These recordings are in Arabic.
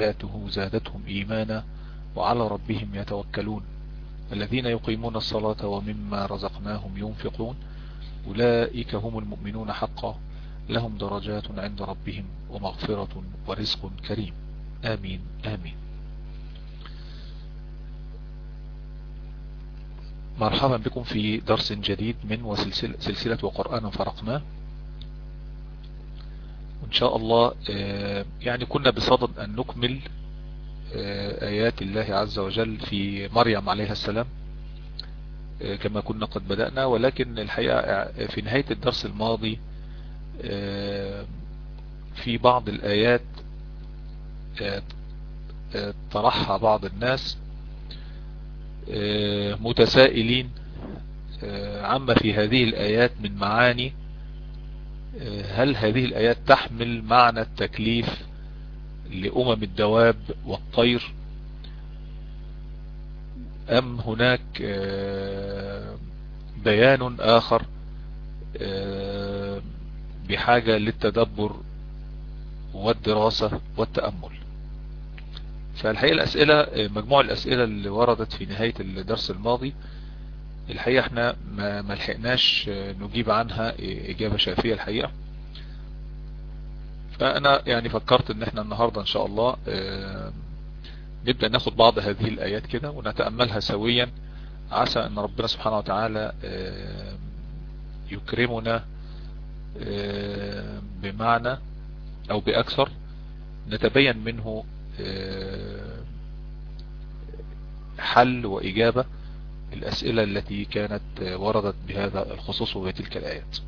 آياته زادتهم إيمانا وعلى ربهم يتوكلون. الذين يقيمون الصلاة ومما رزقناهم ينفقون أولئك هم المؤمنون حقا لهم درجات عند ربهم ومغفرة ورزق كريم. آمين آمين. مرحبا بكم في درس جديد من وسلسلة وقرآن فرقناه. وإن شاء الله يعني كنا بصدد أن نكمل آيات الله عز وجل في مريم عليها السلام كما كنا قد بدأنا. ولكن الحقيقة في نهاية الدرس الماضي في بعض الآيات طرحها بعض الناس متسائلين عما في هذه الآيات من معاني. هل هذه الآيات تحمل معنى التكليف لأمم الدواب والطير؟ أم هناك بيان آخر بحاجة للتدبر والدراسة والتأمل؟ فالحقيقة الأسئلة مجموع الأسئلة اللي وردت في نهاية الدرس الماضي الحقيقة إحنا ما ملحقناش نجيب عنها إجابة شافية الحقيقة. فأنا يعني فكرت إن إحنا النهاردة إن شاء الله نبدأ ناخد بعض هذه الآيات كده ونتأملها سويا. عسى إن ربنا سبحانه وتعالى يكرمنا بمعنى أو بأكثر نتبين منه حل وإجابة. الأسئلة التي كانت وردت بهذا الخصوص وبتلك الآيات.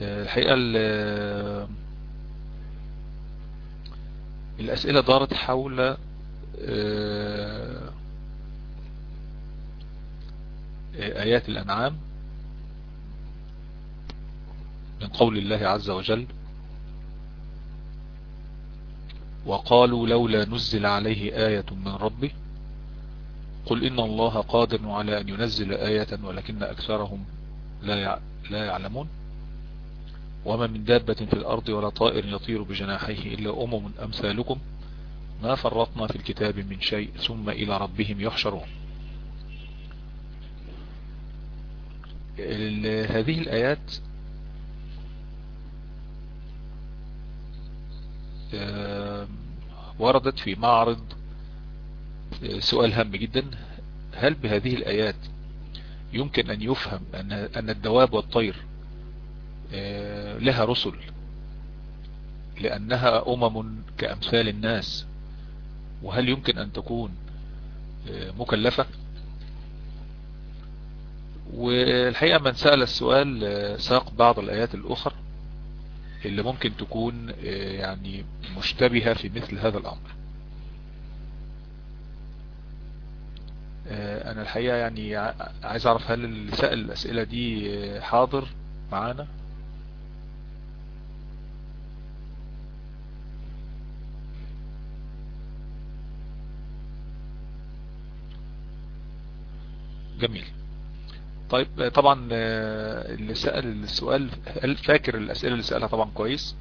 الحقيقة الأسئلة دارت حول آيات الأنعام من قول الله عز وجل وقالوا لولا نزل عليه آية من ربه قل إن الله قادر على أن ينزل آية ولكن أكثرهم لا لا يعلمون. وما من دابة في الأرض ولا طائر يطير بجناحيه إلا أمم أمثالكم. ما فرطنا في الكتاب من شيء ثم إلى ربهم يحشرون. هذه الآيات وردت في معرض سؤال هام جدا. هل بهذه الآيات يمكن أن يفهم أن أن الدواب والطير لها رسل؟ لأنها أمم كأمثال الناس. وهل يمكن أن تكون مكلفة؟ والحقيقة من سأل السؤال ساق بعض الآيات الأخرى اللي ممكن تكون يعني مشتبهة في مثل هذا الأمر. أنا الحقيقة يعني عايز أعرف هل اللي سأل الأسئلة دي حاضر معانا؟ جميل. طيب طبعا اللي سأل السؤال فاكر الأسئلة اللي سألها؟ طبعا كويس.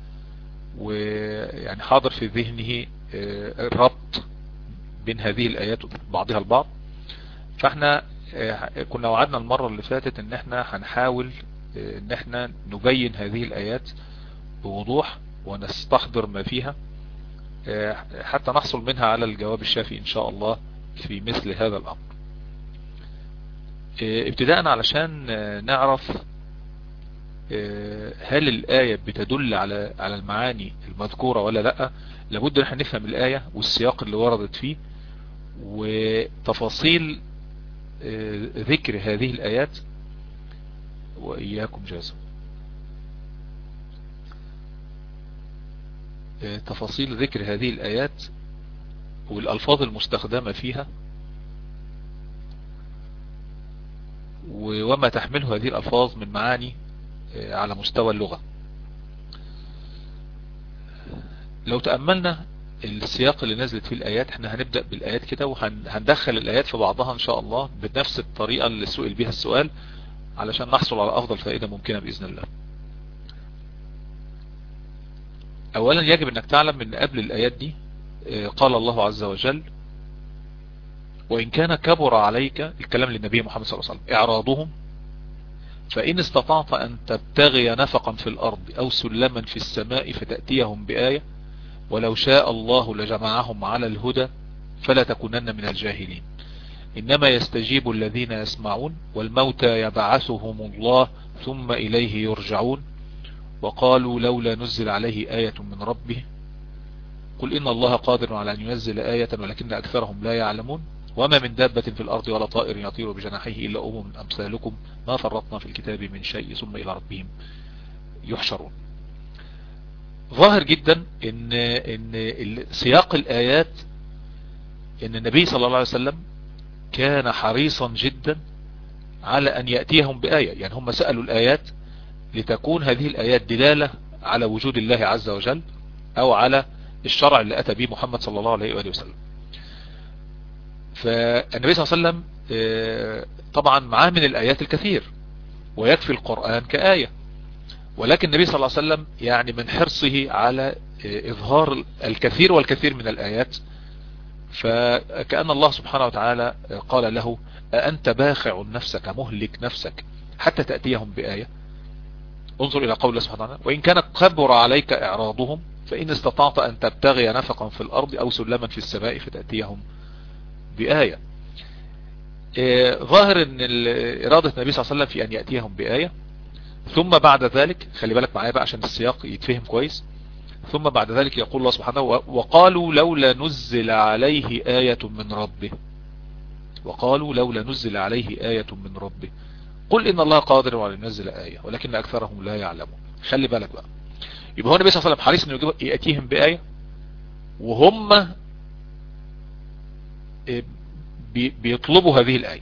ويعني حاضر في ذهنه الربط بين هذه الآيات بعضها البعض. فاحنا كنا وعدنا المرة اللي فاتت إن إحنا هنحاول إن إحنا نبين هذه الآيات بوضوح ونستحضر ما فيها حتى نحصل منها على الجواب الشافي إن شاء الله في مثل هذا الأمر. ابتداء علشان نعرف هل الآية بتدل على على المعاني المذكورة ولا لأ لابد إن إحنا نفهم الآية والسياق اللي وردت فيه وتفاصيل ذكر هذه الآيات وإياكم جازم تفاصيل ذكر هذه الآيات والألفاظ المستخدمة فيها وما تحمله هذه الألفاظ من معاني على مستوى اللغة. لو تأملنا السياق اللي نزلت فيه الآيات إحنا هنبدأ بالآيات كده وهندخل الآيات في بعضها إن شاء الله بنفس الطريقة اللي سئل بها السؤال علشان نحصل على أفضل فائدة ممكنة بإذن الله. اولا يجب أنك تعلم إن قبل الآيات دي قال الله عز وجل وإن كان كبر عليك الكلام للنبي محمد صلى الله عليه وسلم إعراضهم فإن استطعت أن تبتغي نفقا في الأرض أو سلما في السماء فتأتيهم بآية ولو شاء الله لجمعهم على الهدى فلا تكونن من الجاهلين. إنما يستجيب الذين يسمعون والموتى يبعثهم الله ثم إليه يرجعون. وقالوا لولا نزل عليه آية من ربه. قل إن الله قادر على أن ينزل آية ولكن أكثرهم لا يعلمون. وما من دابة في الأرض ولا طائر يطير بجناحيه إلا أمم أمثالكم. ما فرطنا في الكتاب من شيء ثم إلى ربهم يحشرون. ظاهر جدا ان إن سياق الآيات إن النبي صلى الله عليه وسلم كان حريصا جدا على أن يأتيهم بآية. يعني هم سألوا الآيات لتكون هذه الآيات دلالة على وجود الله عز وجل أو على الشرع اللي أتى به محمد صلى الله عليه وآله وسلم. فالنبي صلى الله عليه وسلم طبعا معاه من الآيات الكثير ويكفي القرآن كآية. ولكن النبي صلى الله عليه وسلم يعني من حرصه على إظهار الكثير والكثير من الآيات فكأن الله سبحانه وتعالى قال له أأنت باخع نفسك مهلك نفسك حتى تأتيهم بآية. انظر إلى قول الله سبحانه وتعالى وإن كان كبر عليك إعراضهم فإن استطعت أن تبتغي نفقا في الأرض أو سلما في السماء فتأتيهم بآية. ظاهر إن إرادة النبي صلى الله عليه وسلم في أن يأتيهم بآية. ثم بعد ذلك خلي بالك معايا بقى عشان السياق يتفهم كويس ثم بعد ذلك يقول الله سبحانه وقالوا لولا نزل عليه آية من ربه. وقالوا لولا نزل عليه آية من ربه. قل إن الله قادر على ينزل آية ولكن أكثرهم لا يعلمون. خلي بالك بقى. يبقى هو النبي صلى الله عليه وسلم حريص إنه يأتيهم بآية وهم بيطلبوا هذه الآية.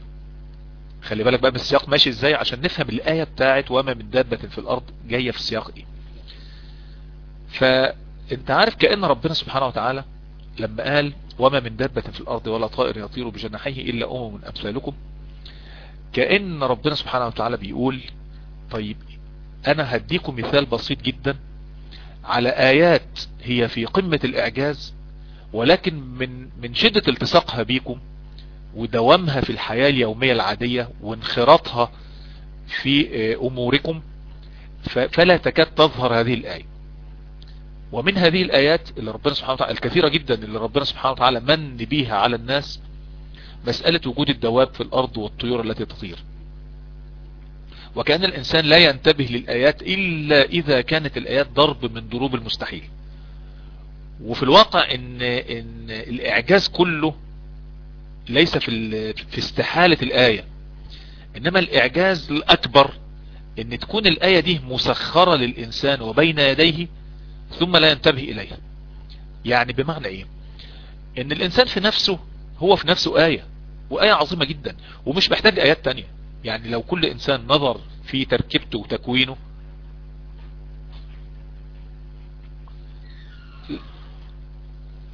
خلي بالك بقى بالسياق ماشي إزاي عشان نفهم الآية بتاعت وما من دابة في الأرض جاية في السياق إيه. فأنت عارف كأن ربنا سبحانه وتعالى لما قال وما من دابة في الأرض ولا طائر يطير بجناحيه إلا أمم من أمثالكم كأن ربنا سبحانه وتعالى بيقول طيب أنا هديكم مثال بسيط جدا على آيات هي في قمة الإعجاز ولكن من من شدة التصاقها بيكم ودوامها في الحياة اليومية العادية وانخراطها في أموركم فلا تكاد تظهر هذه الآية. ومن هذه الآيات اللي ربنا سبحانه وتعالى الكثيرة جدا اللي ربنا سبحانه وتعالى من بيها على الناس مسألة وجود الدواب في الأرض والطيور التي تطير. وكأن الإنسان لا ينتبه للآيات إلا إذا كانت الآيات ضرب من ضروب المستحيل. وفي الواقع إن, إن الإعجاز كله ليس في, في استحالة الآية. إنما الإعجاز الأكبر إن تكون الآية دي مسخرة للإنسان وبين يديه ثم لا ينتبه إليها. يعني بمعنى إيه؟ إن الإنسان في نفسه هو في نفسه آية وآية عظيمة جدا ومش محتاج آيات تانية. يعني لو كل إنسان نظر في تركيبته وتكوينه.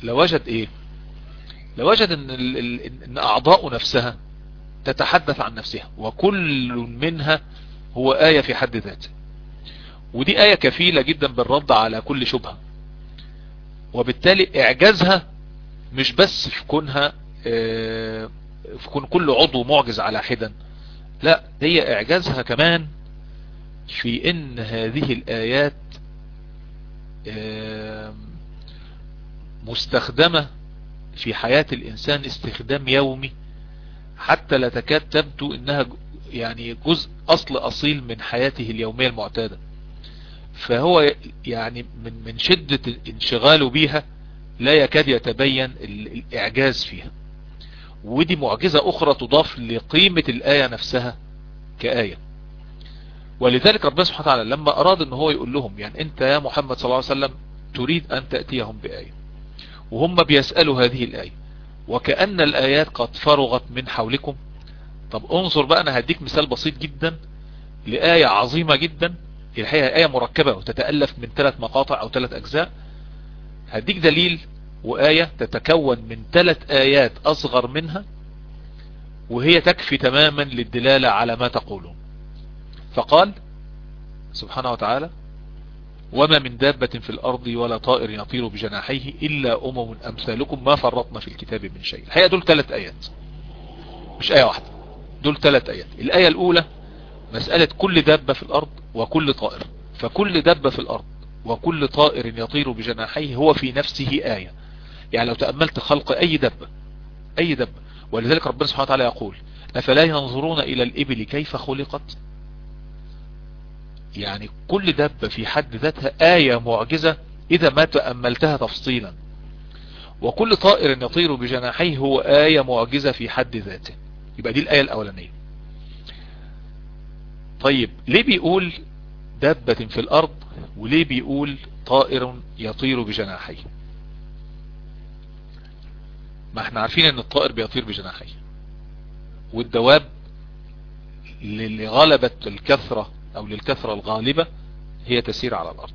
لوجد إيه؟ لوجد إن, إن أعضاء نفسها تتحدث عن نفسها وكل منها هو آية في حد ذاته. ودي آية كفيلة جدا بالرد على كل شبهة. وبالتالي إعجازها مش بس في كونها في كون كل عضو معجز على حدا لا هي إعجازها كمان في إن هذه الآيات مستخدمة في حياة الإنسان استخدام يومي حتى لا تكاد تبدو إنها يعني جزء أصل أصيل من حياته اليومية المعتادة. فهو يعني من من شدة انشغاله بيها لا يكاد يتبين الإعجاز فيها. ودي معجزة أخرى تضاف لقيمة الآية نفسها كآية. ولذلك ربنا سبحانه وتعالى لما أراد إن هو يقول لهم يعني أنت يا محمد صلى الله عليه وسلم تريد أن تأتيهم بآية. وهم بيسألوا هذه الآية. وكأن الآيات قد فرغت من حولكم. طب انظر بقى أنا هديك مثال بسيط جدا لآية عظيمة جدا. الحقيقة آية مركبة وتتألف من ثلاث مقاطع أو ثلاث أجزاء. هديك دليل وآية تتكون من ثلاث آيات أصغر منها وهي تكفي تماما للدلالة على ما تقولون. فقال سبحانه وتعالى وما من دابة في الأرض ولا طائر يطير بجناحيه إلا أمم أمثالكم ما فرطنا في الكتاب من شيء. الحقيقة دول ثلاث آيات. مش آية واحدة. دول ثلاث آيات. الآية الأولى مسألة كل دابة في الأرض وكل طائر. فكل دابة في الأرض وكل طائر يطير بجناحيه هو في نفسه آية. يعني لو تأملت خلق أي دابة أي دابة. ولذلك ربنا سبحانه وتعالى يقول أفلا ينظرون إلى الإبل كيف خلقت؟ يعني كل دابة في حد ذاتها آية معجزة إذا ما تأملتها تفصيلا. وكل طائر يطير بجناحيه هو آية معجزة في حد ذاته. يبقى دي الآية الأولانية. طيب ليه بيقول دابة في الأرض وليه بيقول طائر يطير بجناحيه؟ ما إحنا عارفين إن الطائر بيطير بجناحيه. والدواب اللي غلبت الكثرة أو للكثرة الغالبة هي تسير على الأرض.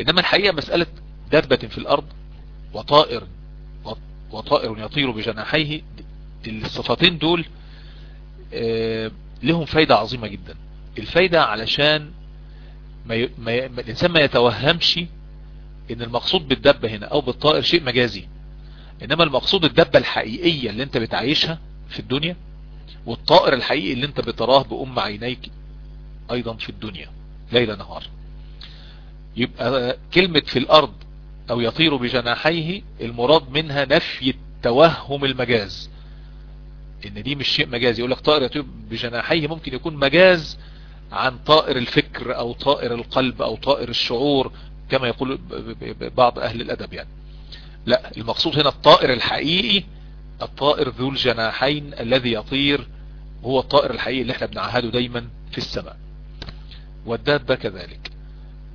إنما الحقيقة مسألة دابة في الأرض وطائر وطائر يطير بجناحيه الصفتين دول آه لهم فايدة عظيمة جدا. الفايدة علشان ما ي... ما ي... الإنسان ما يتوهمش إن المقصود بالدبة هنا أو بالطائر شيء مجازي. إنما المقصود الدبة الحقيقية اللي أنت بتعيشها في الدنيا والطائر الحقيقي اللي أنت بتراه بأم عينيك أيضا في الدنيا ليل نهار. يبقى كلمة في الأرض أو يطير بجناحيه المراد منها نفي التوهم المجاز. إن دي مش شيء مجازي يقول لك طائر يطير بجناحيه ممكن يكون مجاز عن طائر الفكر أو طائر القلب أو طائر الشعور كما يقول بعض أهل الأدب يعني. لا المقصود هنا الطائر الحقيقي الطائر ذو الجناحين الذي يطير هو الطائر الحقيقي اللي إحنا بنعهده دايما في السماء. والدابة كذلك.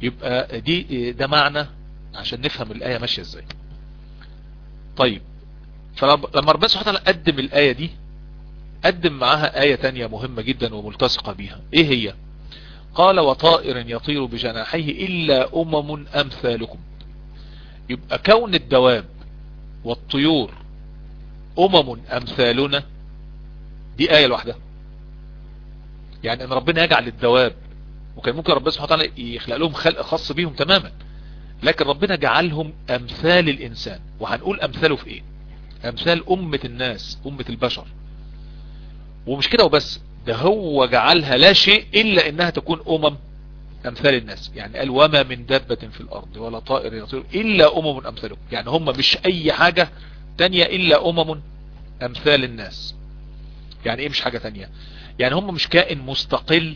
يبقى دي ده معنى عشان نفهم الآية ماشية إزاي. طيب فلما ربنا سبحانه وتعالى قدم الآية دي قدم معاها آية تانية مهمة جدا وملتصقة بيها. إيه هي؟ قال وطائر يطير بجناحيه إلا أمم أمثالكم. يبقى كون الدواب والطيور أمم أمثالنا دي آية لوحدها. يعني إن ربنا يجعل الدواب وكان ممكن ربنا سبحانه وتعالى يخلق لهم خلق خاص بيهم تماما. لكن ربنا جعلهم أمثال الإنسان. وهنقول أمثاله في إيه؟ أمثال أمة الناس أمة البشر. ومش كده وبس ده هو جعلها لا شيء إلا إنها تكون أمم أمثال الناس. يعني قال وما من دابة في الأرض ولا طائر يطير إلا أمم أمثالهم يعني هم مش أي حاجة تانية إلا أمم أمثال الناس. يعني إيه مش حاجة تانية؟ يعني هم مش كائن مستقل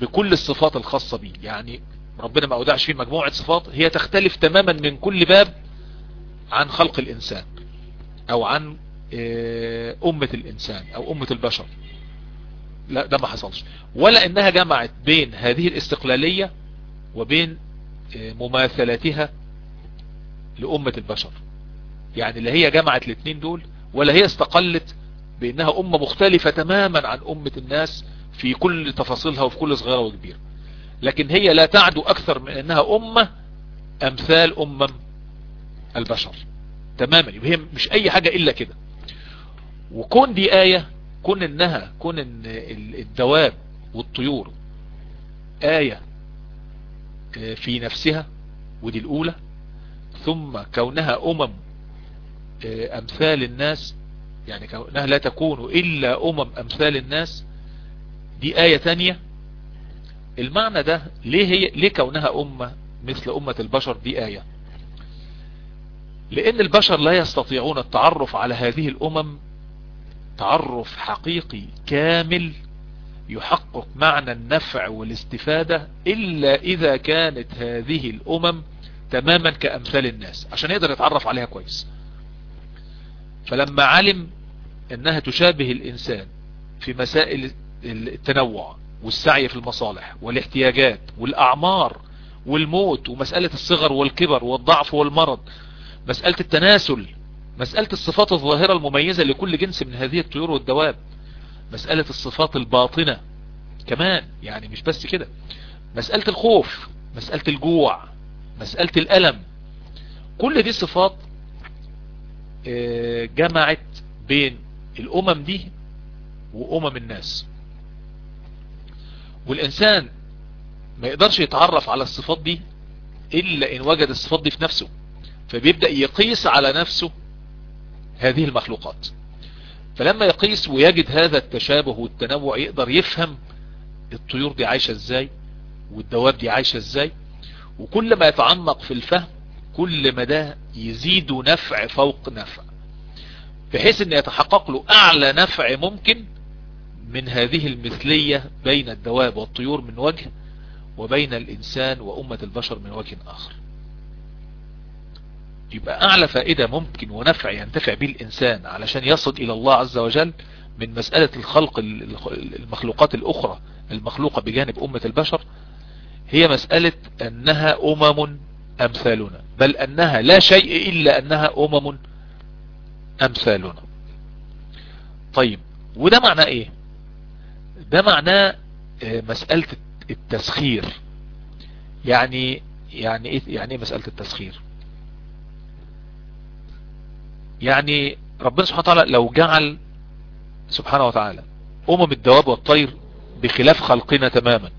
بكل الصفات الخاصة بيه. يعني ربنا ما أودعش فيه مجموعة صفات هي تختلف تماما من كل باب عن خلق الإنسان أو عن أمة الإنسان أو أمة البشر. لا ده ما حصلش. ولا إنها جمعت بين هذه الاستقلالية وبين مماثلتها لأمة البشر. يعني اللي هي جمعت الاثنين دول ولا هي استقلت بأنها أمة مختلفة تماما عن أمة الناس في كل تفاصيلها وفي كل صغيرة وكبيرة. لكن هي لا تعدو أكثر من أنها أمة أمثال أمم البشر. تماما. يبقى هي مش أي حاجة إلا كده. وكون دي آية كون إنها كون إن الدواب والطيور آية في نفسها ودي الأولى. ثم كونها أمم أمثال الناس يعني كونها لا تكون إلا أمم أمثال الناس دي آية تانية. المعنى ده ليه هي ليه كونها أمة مثل أمة البشر؟ دي آية. لأن البشر لا يستطيعون التعرف على هذه الأمم تعرف حقيقي كامل يحقق معنى النفع والاستفادة إلا إذا كانت هذه الأمم تماما كأمثال الناس عشان يقدر يتعرف عليها كويس. فلما علم أنها تشابه الإنسان في مسائل التنوع والسعي في المصالح والاحتياجات والأعمار والموت ومسألة الصغر والكبر والضعف والمرض مسألة التناسل مسألة الصفات الظاهرة المميزة لكل جنس من هذه الطيور والدواب مسألة الصفات الباطنة كمان يعني مش بس كده مسألة الخوف مسألة الجوع مسألة الألم كل دي صفات جمعت بين الأمم دي وأمم الناس. والإنسان ما يقدرش يتعرف على الصفات دي إلا إن وجد الصفات دي في نفسه فبيبدأ يقيس على نفسه هذه المخلوقات. فلما يقيس ويجد هذا التشابه والتنوع يقدر يفهم الطيور دي عايشة إزاي والدواب دي عايشة إزاي وكل ما يتعمق في الفهم كل ما ده يزيد نفع فوق نفع بحيث إن يتحقق له أعلى نفع ممكن من هذه المثلية بين الدواب والطيور من وجه وبين الإنسان وأمة البشر من وجه آخر. يبقى أعلى فائدة ممكن ونفع ينتفع به الإنسان علشان يصل إلى الله عز وجل من مسألة الخلق المخلوقات الأخرى المخلوقة بجانب أمة البشر هي مسألة أنها أمم أمثالنا بل أنها لا شيء إلا أنها أمم أمثالنا. طيب وده معناه إيه؟ ده معناه مسألة التسخير. يعني يعني إيه يعني إيه مسألة التسخير؟ يعني ربنا سبحانه وتعالى لو جعل سبحانه وتعالى أمم الدواب والطير بخلاف خلقنا تماما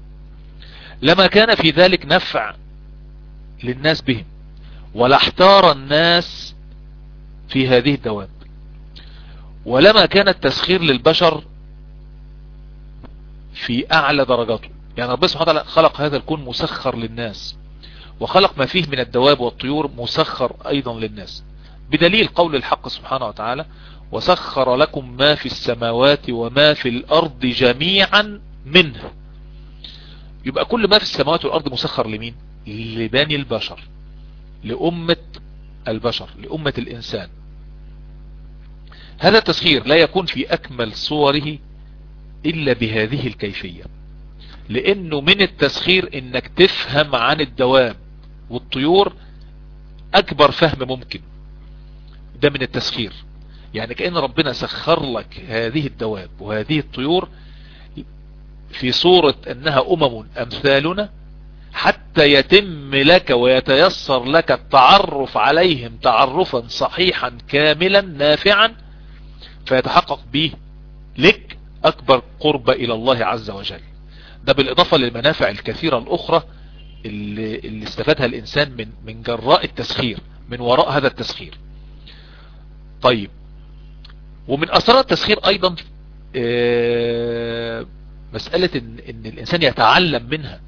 لما كان في ذلك نفع للناس بهم ولا احتار الناس في هذه الدواب ولما كان التسخير للبشر في أعلى درجاته. يعني ربنا سبحانه وتعالى خلق هذا الكون مسخر للناس. وخلق ما فيه من الدواب والطيور مسخر أيضا للناس. بدليل قول الحق سبحانه وتعالى وسخر لكم ما في السماوات وما في الأرض جميعا منه. يبقى كل ما في السماوات والأرض مسخر لمين؟ لبني البشر. لأمة البشر لأمة الإنسان. هذا التسخير لا يكون في أكمل صوره إلا بهذه الكيفية. لأنه من التسخير إنك تفهم عن الدواب والطيور أكبر فهم ممكن. ده من التسخير. يعني كأن ربنا سخر لك هذه الدواب وهذه الطيور في صورة أنها أمم أمثالنا حتى يتم لك ويتيسر لك التعرف عليهم تعرفا صحيحا كاملا نافعا فيتحقق به. لك أكبر قرب إلى الله عز وجل. ده بالإضافة للمنافع الكثيرة الأخرى اللي, اللي استفادها الإنسان من, من جراء التسخير من وراء هذا التسخير. طيب. ومن أسرار التسخير أيضا مسألة إن, إن الإنسان يتعلم منها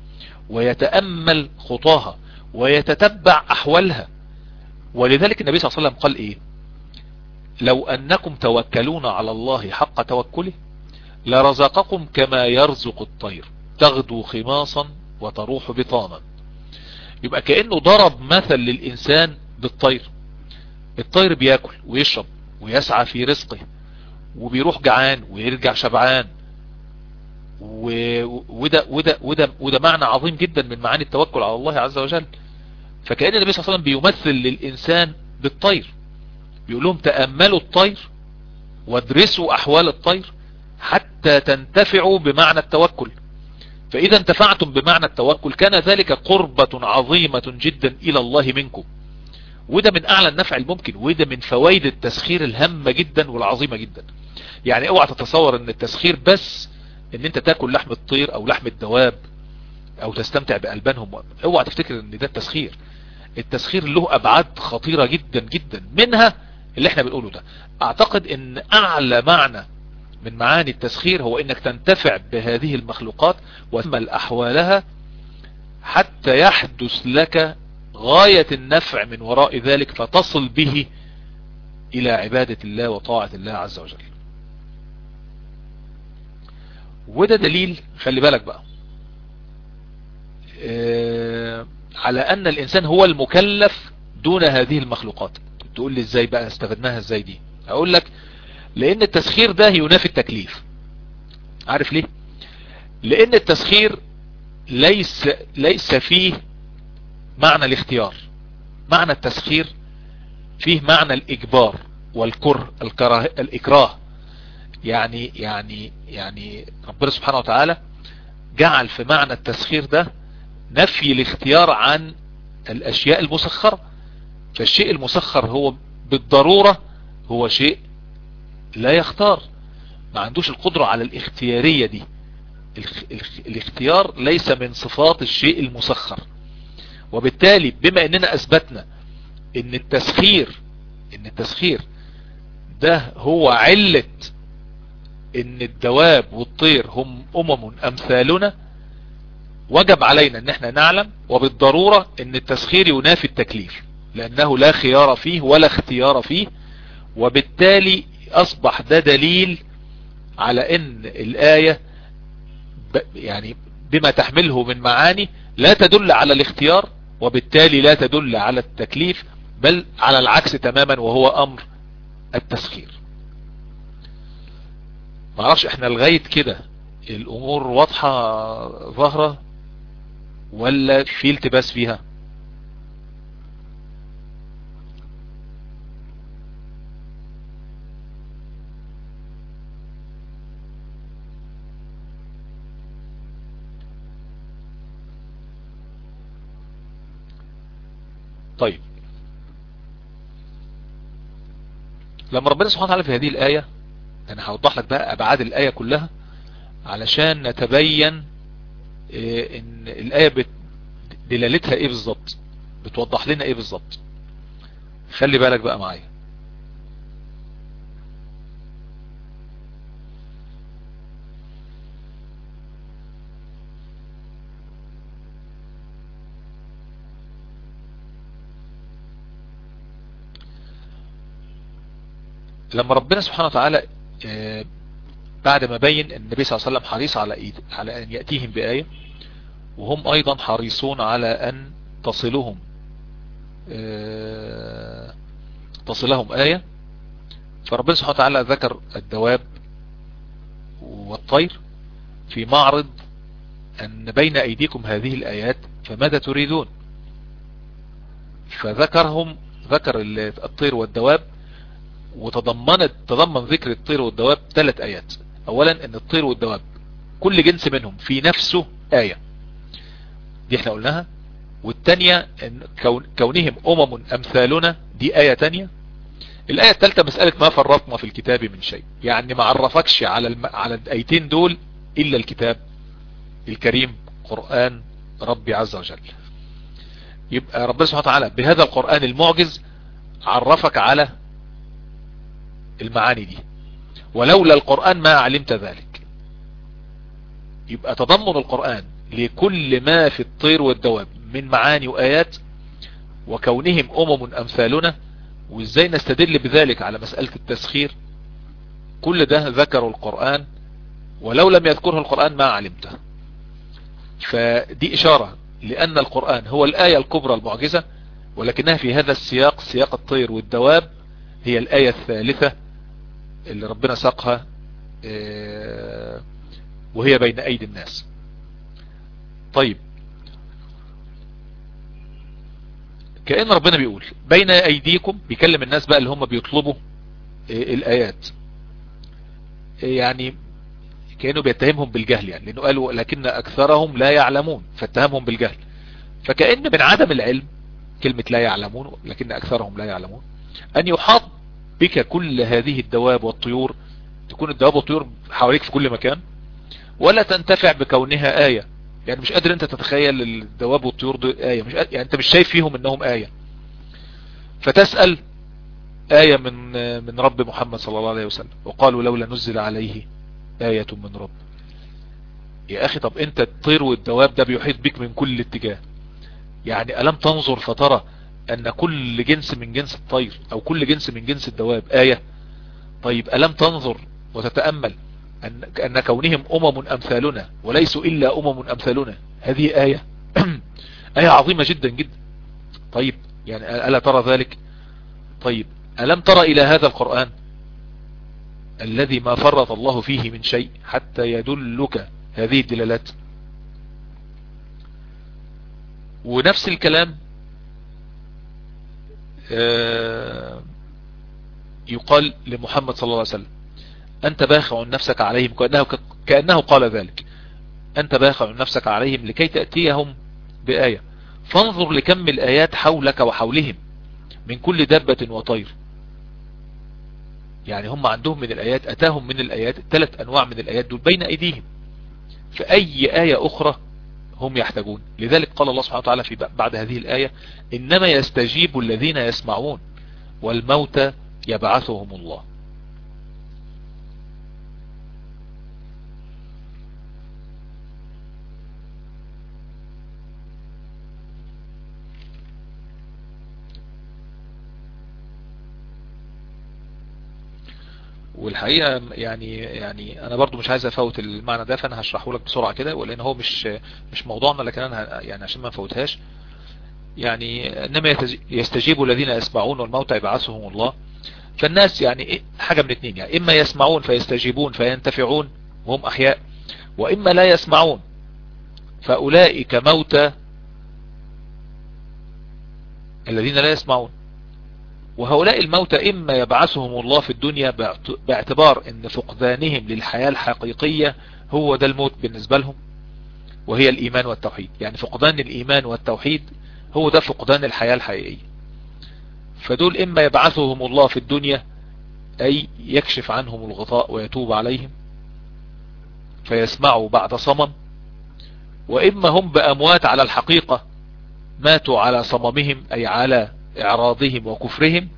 ويتأمل خطاها ويتتبع أحوالها. ولذلك النبي صلى الله عليه وسلم قال إيه؟ لو أنكم توكلون على الله حق توكله لرزقكم كما يرزق الطير. تغدو خماصا وتروح بطانا. يبقى كأنه ضرب مثل للإنسان بالطير. الطير بياكل ويشرب ويسعى في رزقه وبيروح جعان ويرجع شبعان. وده وده وده وده معنى عظيم جدا من معاني التوكل على الله عز وجل. فكأن النبي صلى الله عليه وسلم بيمثل للإنسان بالطير. بيقول لهم تأملوا الطير وادرسوا أحوال الطير. حتى تنتفعوا بمعنى التوكل. فإذا انتفعتم بمعنى التوكل كان ذلك قربة عظيمة جدا إلى الله منكم. وده من أعلى النفع الممكن وده من فوائد التسخير الهامة جدا والعظيمة جدا. يعني اوعى تتصور إن التسخير بس إن أنت تاكل لحم الطير أو لحم الدواب أو تستمتع بألبانهم. اوعى تفتكر إن ده التسخير. التسخير له أبعاد خطيرة جدا جدا منها اللي إحنا بنقوله ده. أعتقد إن أعلى معنى من معاني التسخير هو إنك تنتفع بهذه المخلوقات وتمل أحوالها حتى يحدث لك غاية النفع من وراء ذلك فتصل به إلى عبادة الله وطاعة الله عز وجل. وده دليل خلي بالك بقى آه على أن الإنسان هو المكلف دون هذه المخلوقات. تقول لي إزاي بقى استفدناها إزاي دي؟ أقول لك لأن التسخير ده ينافي التكليف. عارف ليه؟ لأن التسخير ليس ليس فيه معنى الاختيار. معنى التسخير فيه معنى الإجبار والكره الكراه الإكراه. يعني يعني يعني ربنا سبحانه وتعالى جعل في معنى التسخير ده نفي الاختيار عن الأشياء المسخرة. فالشيء المسخر هو بالضرورة هو شيء لا يختار. ما عندوش القدرة على الاختيارية دي. الاختيار ليس من صفات الشيء المسخر. وبالتالي بما إننا أثبتنا إن التسخير إن التسخير ده هو علة إن الدواب والطير هم أمم أمثالنا وجب علينا إن إحنا نعلم وبالضرورة إن التسخير ينافي التكليف لأنه لا خيار فيه ولا اختيار فيه وبالتالي أصبح ده دليل على إن الآية يعني بما تحمله من معاني لا تدل على الاختيار وبالتالي لا تدل على التكليف بل على العكس تماما وهو أمر التسخير. معرفش إحنا لغاية كده الأمور واضحة ظاهرة ولا في التباس فيها؟ طيب. لما ربنا سبحانه وتعالى في هذه الآية أنا هوضح لك بقى أبعاد الآية كلها علشان نتبين إيه إن الآية. دلالتها إيه بالظبط؟ بتوضح لنا إيه بالظبط؟ خلي بالك بقى معايا. لما ربنا سبحانه وتعالى بعد ما بين النبي صلى الله عليه وسلم حريص على على أن يأتيهم بآية وهم أيضا حريصون على أن تصلهم تصلهم آية. فربنا سبحانه وتعالى ذكر الدواب والطير في معرض أن بين أيديكم هذه الآيات فماذا تريدون؟ فذكرهم ذكر الطير والدواب وتضمنت تضمن ذكر الطير والدواب ثلاث آيات. اولا إن الطير والدواب كل جنس منهم في نفسه آية. دي إحنا قلناها. والتانية إن كون كونهم أمم أمثالنا دي آية تانية. الآية الثالثة مسألة ما فرطنا في الكتاب من شيء. يعني ما عرفكش على الم... على الآيتين دول إلا الكتاب الكريم قرآن ربي عز وجل. يبقى ربنا سبحانه وتعالى بهذا القرآن المعجز عرفك على المعاني دي. ولولا القرآن ما علمت ذلك. يبقى تضمن القرآن لكل ما في الطير والدواب من معاني وآيات وكونهم أمم أمثالنا وإزاي نستدل بذلك على مسألة التسخير؟ كل ده ذكروا القرآن ولو لم يذكره القرآن ما علمته. فدي إشارة لأن القرآن هو الآية الكبرى المعجزة ولكنها في هذا السياق سياق الطير والدواب هي الآية الثالثة اللي ربنا ساقها وهي بين أيدي الناس. طيب. كأن ربنا بيقول بين أيديكم بيكلم الناس بقى اللي هم بيطلبوا الآيات. يعني كأنه بيتهمهم بالجهل يعني لأنه قالوا لكن أكثرهم لا يعلمون فاتهمهم بالجهل. فكأن من عدم العلم كلمة لا يعلمون لكن أكثرهم لا يعلمون أن يحاط بك كل هذه الدواب والطيور تكون الدواب والطيور حواليك في كل مكان ولا تنتفع بكونها آية. يعني مش قادر أنت تتخيل الدواب والطيور دي آية. مش يعني أنت مش شايف فيهم إنهم آية. فتسأل آية من من رب محمد صلى الله عليه وسلم وقالوا لولا نزل عليه آية من رب. يا أخي طب أنت الطير والدواب ده بيحيط بك من كل اتجاه. يعني ألم تنظر فترى أن كل جنس من جنس الطير أو كل جنس من جنس الدواب آية. طيب ألم تنظر وتتأمل أن, أن كونهم أمم أمثالنا وليسوا إلا أمم أمثالنا؟ هذه آية آية عظيمة جدا جدا. طيب يعني ألا ترى ذلك؟ طيب ألم ترى إلى هذا القرآن؟ الذي ما فرط الله فيه من شيء حتى يدلك هذه الدلالات. ونفس الكلام يقال لمحمد صلى الله عليه وسلم أنت باخع نفسك عليهم كأنه, كأنه قال ذلك أنت باخع نفسك عليهم لكي تأتيهم بآية. فانظر لكم الآيات حولك وحولهم من كل دابة وطير. يعني هم عندهم من الآيات أتاهم من الآيات ثلاث أنواع من الآيات دول بين أيديهم. في اي آية أخرى هم يحتاجون. لذلك قال الله سبحانه وتعالى في بعد هذه الآية إنما يستجيب الذين يسمعون والموت يبعثهم الله. والحقيقة يعني يعني أنا برضو مش عايز أفوت المعنى ده فأنا هشرحه لك بسرعة كده ولأن هو مش مش موضوعنا لكن أنا يعني عشان ما نفوتهاش. يعني إنما يستجيب الذين يسمعون والموت يبعثهم الله. فالناس يعني إيه حاجة من اتنين يعني إما يسمعون فيستجيبون فينتفعون وهم أحياء وإما لا يسمعون. فأولئك موتى الذين لا يسمعون. وهؤلاء الموتى إما يبعثهم الله في الدنيا باعتبار أن فقدانهم للحياة الحقيقية هو ده الموت بالنسبة لهم وهي الإيمان والتوحيد. يعني فقدان الإيمان والتوحيد هو ده فقدان الحياة الحقيقية. فدول إما يبعثهم الله في الدنيا أي يكشف عنهم الغطاء ويتوب عليهم فيسمعوا بعد صمم وإما هم بأموات على الحقيقة ماتوا على صممهم أي على إعراضهم وكفرهم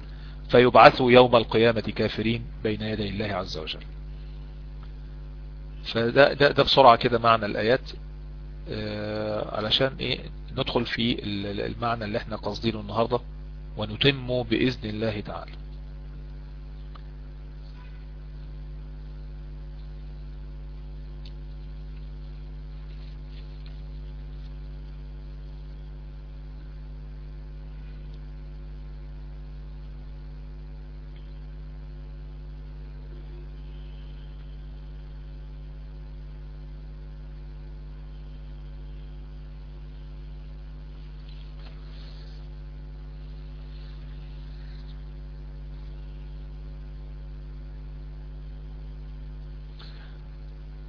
فيبعثوا يوم القيامة كافرين بين يدي الله عز وجل. فده ده, ده بسرعة كده معنى الآيات آه علشان إيه؟ ندخل في المعنى اللي إحنا قصدينه النهاردة ونتمه بإذن الله تعالى.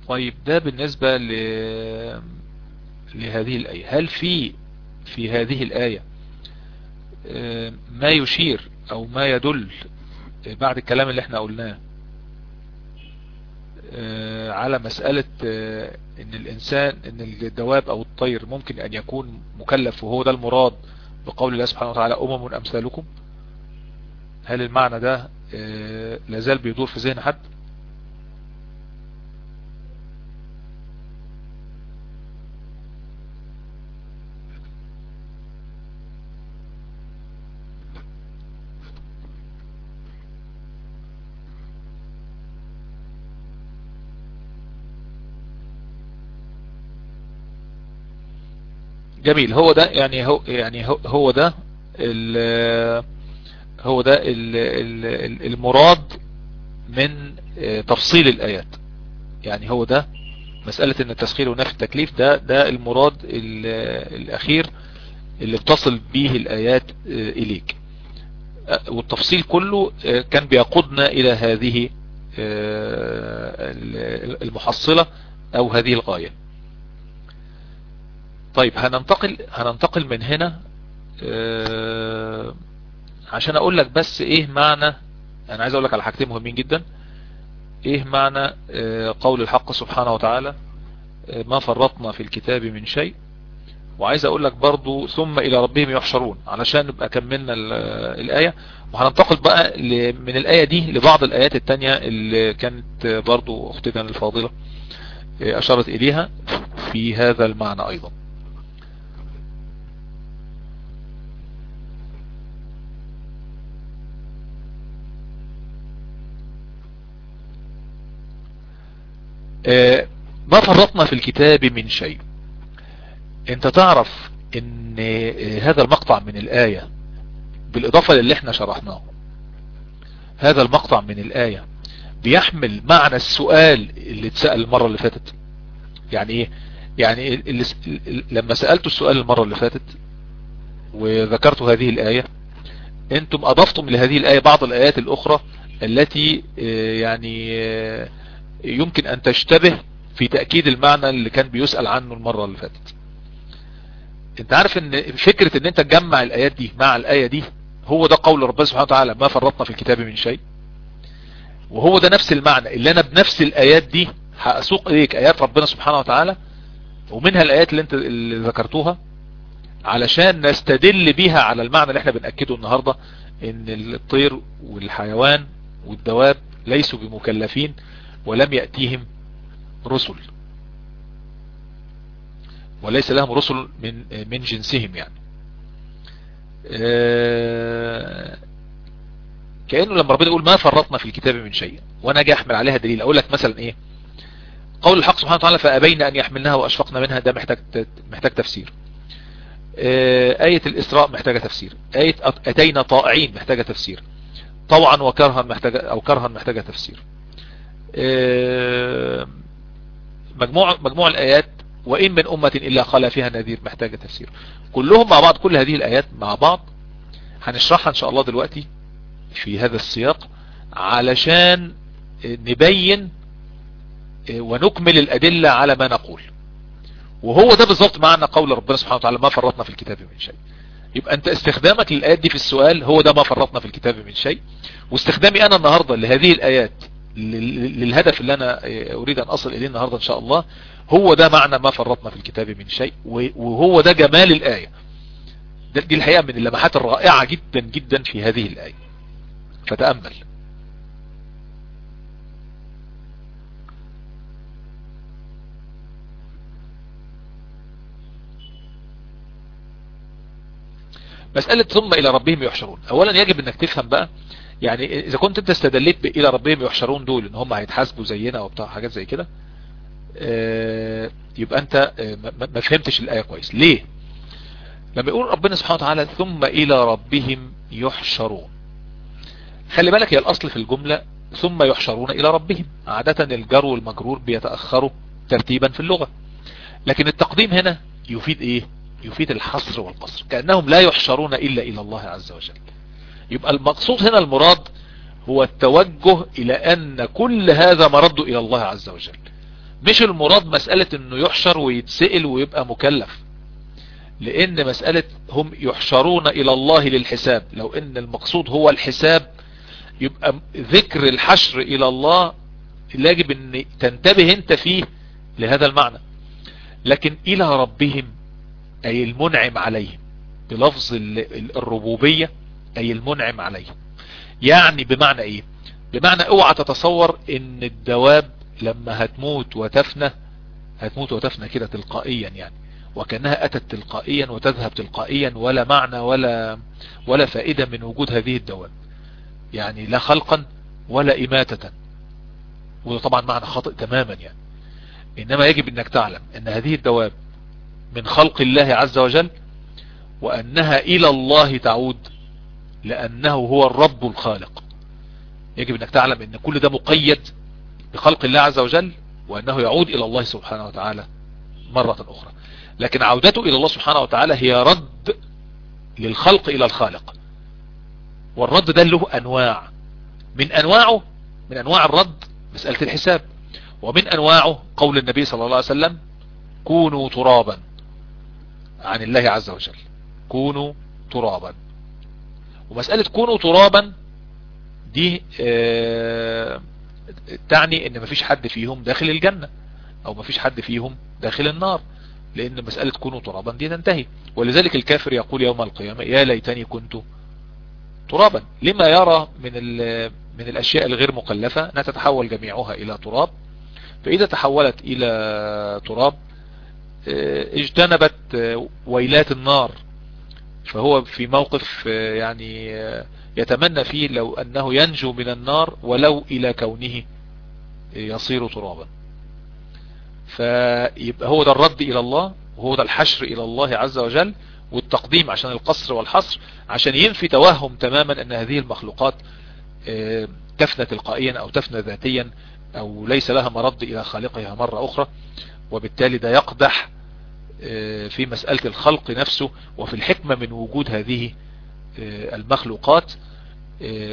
طيب ده بالنسبة ل... لهذه الآية. هل في في هذه الآية ما يشير أو ما يدل بعد الكلام اللي إحنا قلناه على مسألة إن الإنسان إن الدواب أو الطير ممكن أن يكون مكلف وهو ده المراد بقول الله سبحانه وتعالى أمم أمثالكم؟ هل المعنى ده لازال بيدور في ذهن حد؟ جميل. هو ده يعني هو يعني هو ده هو ده المراد من تفصيل الآيات. يعني هو ده مسألة إن التسخير ونفي التكليف ده ده المراد الأخير اللي بتصل به الآيات إليك. والتفصيل كله كان بيقودنا إلى هذه المحصلة أو هذه الغاية. طيب هننتقل هننتقل من هنا آه عشان أقول لك بس إيه معنى أنا عايز أقول لك على حاجتين مهمين جدا. إيه معنى آه قول الحق سبحانه وتعالى آه ما فرطنا في الكتاب من شيء. وعايز أقول لك برضو ثم إلى ربهم يحشرون علشان نبقى كملنا الآية. وهننتقل بقى من الآية دي لبعض الآيات التانية اللي كانت برضو أختنا الفاضلة أشارت إليها في هذا المعنى أيضا. ما فرطنا في الكتاب من شيء. انت تعرف ان هذا المقطع من الآية بالإضافة للي إحنا شرحناه. هذا المقطع من الآية بيحمل معنى السؤال اللي اتسأل المرة اللي فاتت. يعني إيه؟ يعني اللي لما سألت السؤال المرة اللي فاتت وذكرت هذه الآية أنتم أضفتم لهذه الآية بعض الآيات الأخرى التي يعني يمكن أن تشتبه في تأكيد المعنى اللي كان بيسأل عنه المرة اللي فاتت. أنت عارف إن فكرة إن أنت تجمع الآيات دي مع الآية دي هو ده قول ربنا سبحانه وتعالى ما فرطنا في الكتاب من شيء وهو ده نفس المعنى اللي أنا بنفس الآيات دي هأسوق إليك آيات ربنا سبحانه وتعالى ومنها الآيات اللي أنت اللي ذكرتوها علشان نستدل بيها على المعنى اللي إحنا بنأكده النهاردة إن الطير والحيوان والدواب ليسوا بمكلفين ولم يأتيهم رسل. وليس لهم رسل من من جنسهم يعني. كأنه لما ربنا يقول ما فرطنا في الكتاب من شيء وأنا أجي أحمل عليها دليل. أقول لك مثلا إيه؟ قول الحق سبحانه وتعالى فأبين أن يحملناها وأشفقنا منها. ده محتاج محتاج تفسير. آية الإسراء محتاجة تفسير. آية أتينا طائعين محتاجة تفسير. طوعا وكرها محتاجة أو كرها محتاجة تفسير. مجموع مجموع الآيات وإن من أمة إلا خلا فيها نذير محتاجة تفسير. كلهم مع بعض كل هذه الآيات مع بعض هنشرحها إن شاء الله دلوقتي في هذا السياق علشان نبين ونكمل الأدلة على ما نقول. وهو ده بالظبط معنى قول ربنا سبحانه وتعالى ما فرطنا في الكتاب من شيء. يبقى أنت استخدامك للآيات دي في السؤال هو ده ما فرطنا في الكتاب من شيء. واستخدامي أنا النهاردة لهذه الآيات للهدف اللي أنا أريد أن أصل إليه النهاردة إن شاء الله هو ده معنى ما فرطنا في الكتاب من شيء وهو ده جمال الآية. دي الحقيقة من اللمحات الرائعة جدا جدا في هذه الآية. فتأمل. مسألة ثم إلى ربهم يحشرون. أولا يجب أنك تفهم بقى يعني إذا كنت أنت استدليت إلى ربهم يحشرون دول إن هم هيتحاسبوا زينا وبتاع حاجات زي كده يبقى أنت ما فهمتش الآية كويس. ليه؟ لما يقول ربنا سبحانه وتعالى ثم إلى ربهم يحشرون. خلي بالك هي الأصل في الجملة ثم يحشرون إلى ربهم. عادة الجر والمجرور بيتأخروا ترتيبا في اللغة. لكن التقديم هنا يفيد إيه؟ يفيد الحصر والقصر. كأنهم لا يحشرون إلا إلى الله عز وجل. يبقى المقصود هنا المراد هو التوجه إلى أن كل هذا مرد إلى الله عز وجل. مش المراد مسألة أنه يحشر ويتسئل ويبقى مكلف. لأن مسألة هم يحشرون إلى الله للحساب. لو أن المقصود هو الحساب يبقى ذكر الحشر إلى الله يجب أن تنتبه أنت فيه لهذا المعنى. لكن إلى ربهم أي المنعم عليهم بلفظ الربوبية أي المنعم عليهم يعني بمعنى إيه؟ بمعنى أوعى تتصور إن الدواب لما هتموت وتفنى هتموت وتفنى كده تلقائيا يعني وكأنها أتت تلقائيا وتذهب تلقائيا ولا معنى ولا ولا فائدة من وجود هذه الدواب. يعني لا خلقا ولا إماتة. وده طبعا معنى خاطئ تماما يعني. إنما يجب أنك تعلم أن هذه الدواب من خلق الله عز وجل وأنها إلى الله تعود. لأنه هو الرب الخالق. يجب أنك تعلم أن كل ده مقيد بخلق الله عز وجل وأنه يعود إلى الله سبحانه وتعالى مرة أخرى. لكن عودته إلى الله سبحانه وتعالى هي رد للخلق إلى الخالق. والرد ده له أنواع. من أنواعه من أنواع الرد مسألة الحساب. ومن أنواعه قول النبي صلى الله عليه وسلم كونوا ترابا عن الله عز وجل. كونوا ترابا. ومسألة كونوا ترابا دي آه تعني إن مفيش حد فيهم داخل الجنة أو مفيش حد فيهم داخل النار لأن مسألة كونوا ترابا دي تنتهي. ولذلك الكافر يقول يوم القيامة يا ليتني كنت ترابا. لما يرى من من الأشياء الغير مكلفة أنها تتحول جميعها إلى تراب. فإذا تحولت إلى تراب اجتنبت ويلات النار فهو في موقف يعني يتمنى فيه لو أنه ينجو من النار ولو إلى كونه يصير ترابا. فيبقى هو ده الرد إلى الله وهو ده الحشر إلى الله عز وجل والتقديم عشان القصر والحصر عشان ينفي توهم تماما أن هذه المخلوقات تفنى تلقائيا أو تفنى ذاتيا أو ليس لها مرد إلى خالقها مرة أخرى وبالتالي ده يقدح في مسألة الخلق نفسه وفي الحكمة من وجود هذه المخلوقات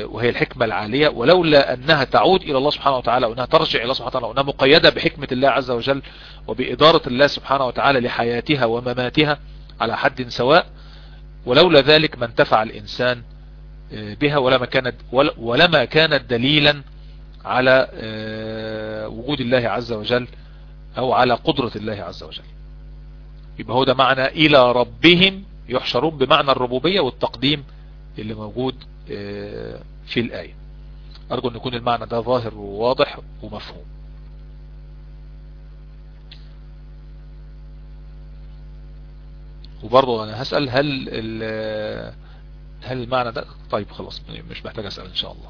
وهي الحكمة العالية. ولولا أنها تعود إلى الله سبحانه وتعالى وأنها ترجع إلى الله سبحانه وتعالى وأنها مقيدة بحكمة الله عز وجل وبإدارة الله سبحانه وتعالى لحياتها ومماتها على حد سواء ولولا ذلك ما انتفع الإنسان بها ولما كانت ولما كانت دليلا على وجود الله عز وجل أو على قدرة الله عز وجل. يبقى هو ده معنى إلى ربهم يحشرون بمعنى الربوبية والتقديم اللي موجود في الآية. أرجو أن يكون المعنى ده ظاهر وواضح ومفهوم. وبرضه أنا هسأل هل هل المعنى ده؟ طيب خلاص مش محتاج أسأل إن شاء الله.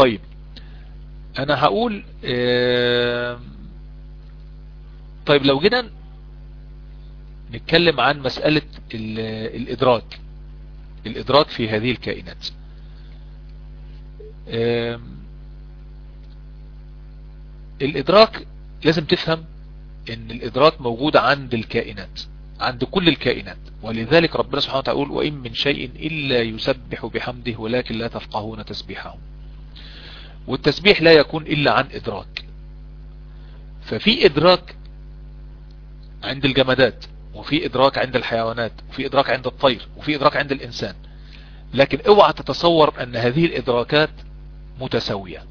طيب أنا هقول طيب لو جينا نتكلم عن مسألة الإدراك الإدراك في هذه الكائنات. الإدراك لازم تفهم إن الإدراك موجود عند الكائنات عند كل الكائنات. ولذلك ربنا سبحانه وتعالى يقول وإن من شيء إلا يسبح بحمده ولكن لا تفقهون تسبيحهم. والتسبيح لا يكون إلا عن إدراك. ففي إدراك عند الجمادات وفي إدراك عند الحيوانات وفي إدراك عند الطير وفي إدراك عند الإنسان. لكن اوعى تتصور أن هذه الإدراكات متساوية.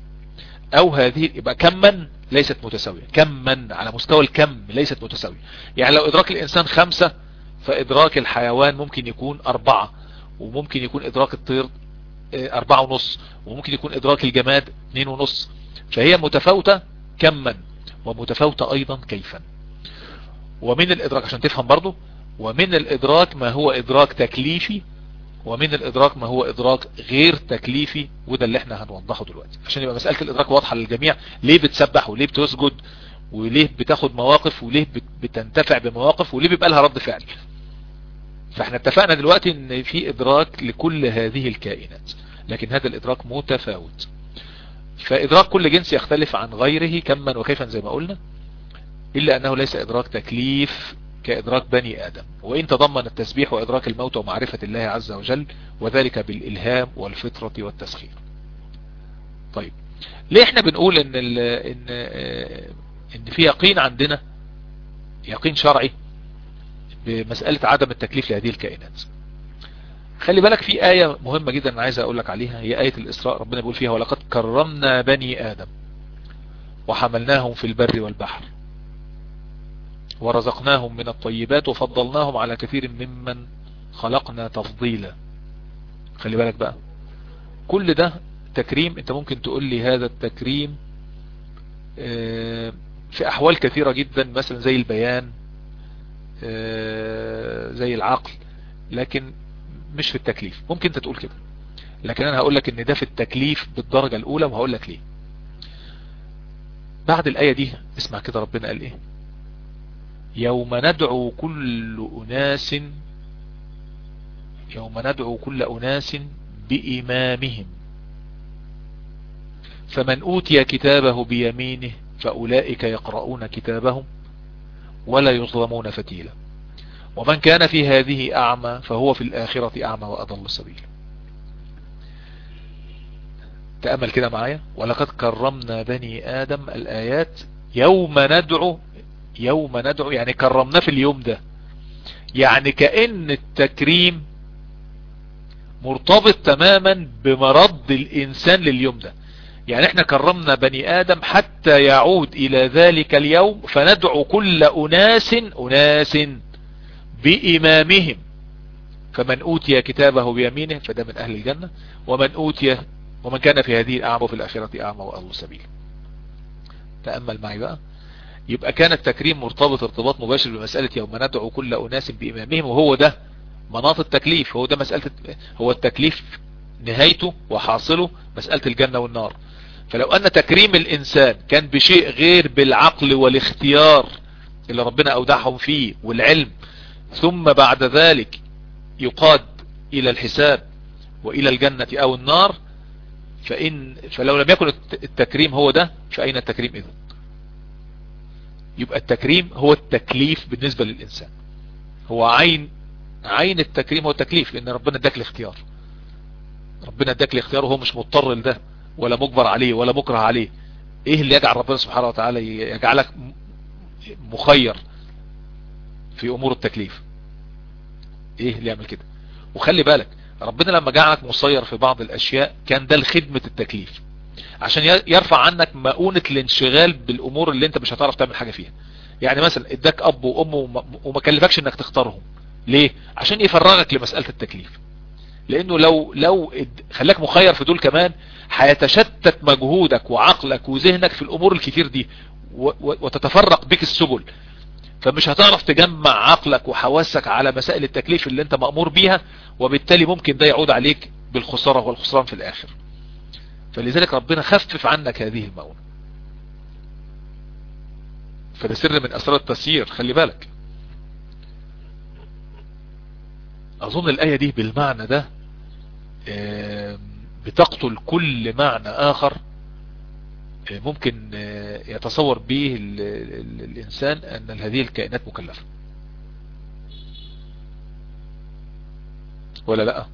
أو هذه يبقى كما ليست متساوية. كما على مستوى الكم ليست متساوية. يعني لو إدراك الإنسان خمسة فإدراك الحيوان ممكن يكون أربعة وممكن يكون إدراك الطير أربعة ونص وممكن يكون إدراك الجماد اثنين ونص. فهي متفاوتة كما ومتفاوتة أيضا كيفا. ومن الإدراك عشان تفهم برضو ومن الإدراك ما هو إدراك تكليفي ومن الإدراك ما هو إدراك غير تكليفي وده اللي إحنا هنوضحه دلوقتي. عشان يبقى مسألة الإدراك واضحة للجميع ليه بتسبح وليه بتسجد وليه بتاخد مواقف وليه بتنتفع بمواقف وليه بيبقى لها رد فعل. فاحنا اتفقنا دلوقتي إن في إدراك لكل هذه الكائنات لكن هذا الإدراك متفاوت. فإدراك كل جنس يختلف عن غيره كما وكيفا زي ما قلنا إلا أنه ليس إدراك تكليف كإدراك بني آدم. وإن تضمن التسبيح وإدراك الموت ومعرفة الله عز وجل وذلك بالإلهام والفطرة والتسخير. طيب ليه إحنا بنقول إن إن إن في يقين عندنا؟ يقين شرعي؟ بمسألة عدم التكليف لهذه الكائنات. خلي بالك في آية مهمة جدا أنا عايز أقول لك عليها هي آية الإسراء ربنا بيقول فيها ولقد كرمنا بني آدم وحملناهم في البر والبحر ورزقناهم من الطيبات وفضلناهم على كثير ممن خلقنا تفضيلا. خلي بالك بقى كل ده تكريم. أنت ممكن تقول لي هذا التكريم في أحوال كثيرة جدا مثلا زي البيان زي العقل لكن مش في التكليف. ممكن انت تقول كده. لكن أنا هقول لك إن ده في التكليف بالدرجة الأولى وهقول لك ليه. بعد الآية دي اسمع كده ربنا قال إيه. يوم ندعو كل أناس يوم ندعو كل أناس بإمامهم. فمن أوتي كتابه بيمينه فأولئك يقرؤون كتابهم. ولا يظلمون فتيلا. ومن كان في هذه أعمى فهو في الآخرة أعمى وأضل سبيلا. تأمل كده معايا؟ ولقد كرمنا بني آدم الآيات يوم ندعو يوم ندعو يعني كرمنا في اليوم ده. يعني كأن التكريم مرتبط تماما بمرض الإنسان لليوم ده. يعني إحنا كرمنا بني آدم حتى يعود إلى ذلك اليوم فندعو كل أناس أناس بإمامهم. فمن أوتي كتابه بيمينه فده من أهل الجنة ومن أوتي ومن كان في هذه الأعمى وفي الآخرة أعمى وأضل سبيل تأمل معي بقى. يبقى كان التكريم مرتبط ارتباط مباشر بمسألة يوم ندعو كل أناس بإمامهم وهو ده مناط التكليف هو ده مسألة هو التكليف نهايته وحاصله مسألة الجنة والنار. فلو أن تكريم الإنسان كان بشيء غير بالعقل والاختيار اللي ربنا أودعهم فيه والعلم ثم بعد ذلك يقاد إلى الحساب وإلى الجنة أو النار فإن فلو لم يكن التكريم هو ده فأين التكريم إذن؟ يبقى التكريم هو التكليف بالنسبة للإنسان. هو عين عين التكريم هو التكليف لأن ربنا اداك الاختيار. ربنا اداك الاختيار وهو مش مضطر لده. ولا مجبر عليه ولا مكره عليه. إيه اللي يجعل ربنا سبحانه وتعالى يجعلك مخير في أمور التكليف؟ إيه اللي يعمل كده؟ وخلي بالك ربنا لما جعلك مسير في بعض الأشياء كان ده لخدمة التكليف. عشان يرفع عنك مؤونة الانشغال بالأمور اللي أنت مش هتعرف تعمل حاجة فيها. يعني مثلا اداك أب وأم وما كلفكش إنك تختارهم. ليه؟ عشان يفرغك لمسألة التكليف. لأنه لو لو خلاك مخير في دول كمان هيتشتت مجهودك وعقلك وذهنك في الأمور الكتير دي وتتفرق بك السبل. فمش هتعرف تجمع عقلك وحواسك على مسائل التكليف اللي أنت مأمور بيها وبالتالي ممكن ده يعود عليك بالخسارة والخسران في الآخر. فلذلك ربنا خفف عنك هذه المؤونة. فده سر من أسرار التسيير خلي بالك. أظن الآية دي بالمعنى ده بتقتل كل معنى آخر ممكن يتصور به الإنسان أن هذه الكائنات مكلفة. ولا لأ؟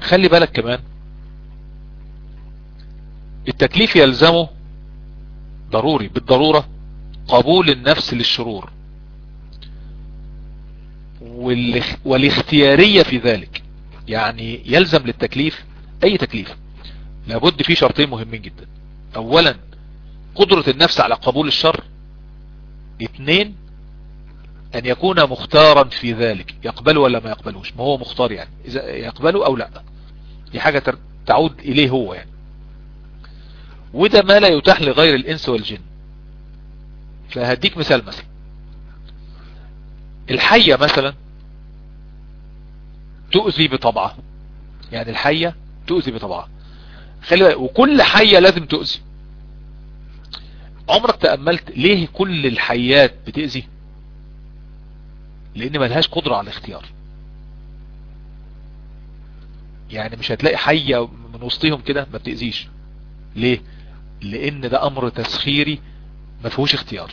خلي بالك كمان التكليف يلزمه ضروري بالضرورة قبول النفس للشرور والاختيارية في ذلك. يعني يلزم للتكليف أي تكليف. لابد فيه شرطين مهمين جدا. اولا قدرة النفس على قبول الشر. اثنين أن يكون مختارا في ذلك يقبله ولا ما يقبلوش ما هو مختار يعني إذا يقبله أو لا. دي حاجة تعود إليه هو يعني. وده ما لا يتاح لغير الإنس والجن. فهديك مثال مثلا. الحية مثلا تؤذي بطبعها. يعني الحية تؤذي بطبعها. خلي بالك وكل حية لازم تؤذي. عمرك تأملت ليه كل الحيات بتأذي؟ لأن ملهاش قدرة على الاختيار. يعني مش هتلاقي حية من وسطهم كده ما بتأذيش. ليه؟ لأن ده أمر تسخيري ما فيهوش اختيار.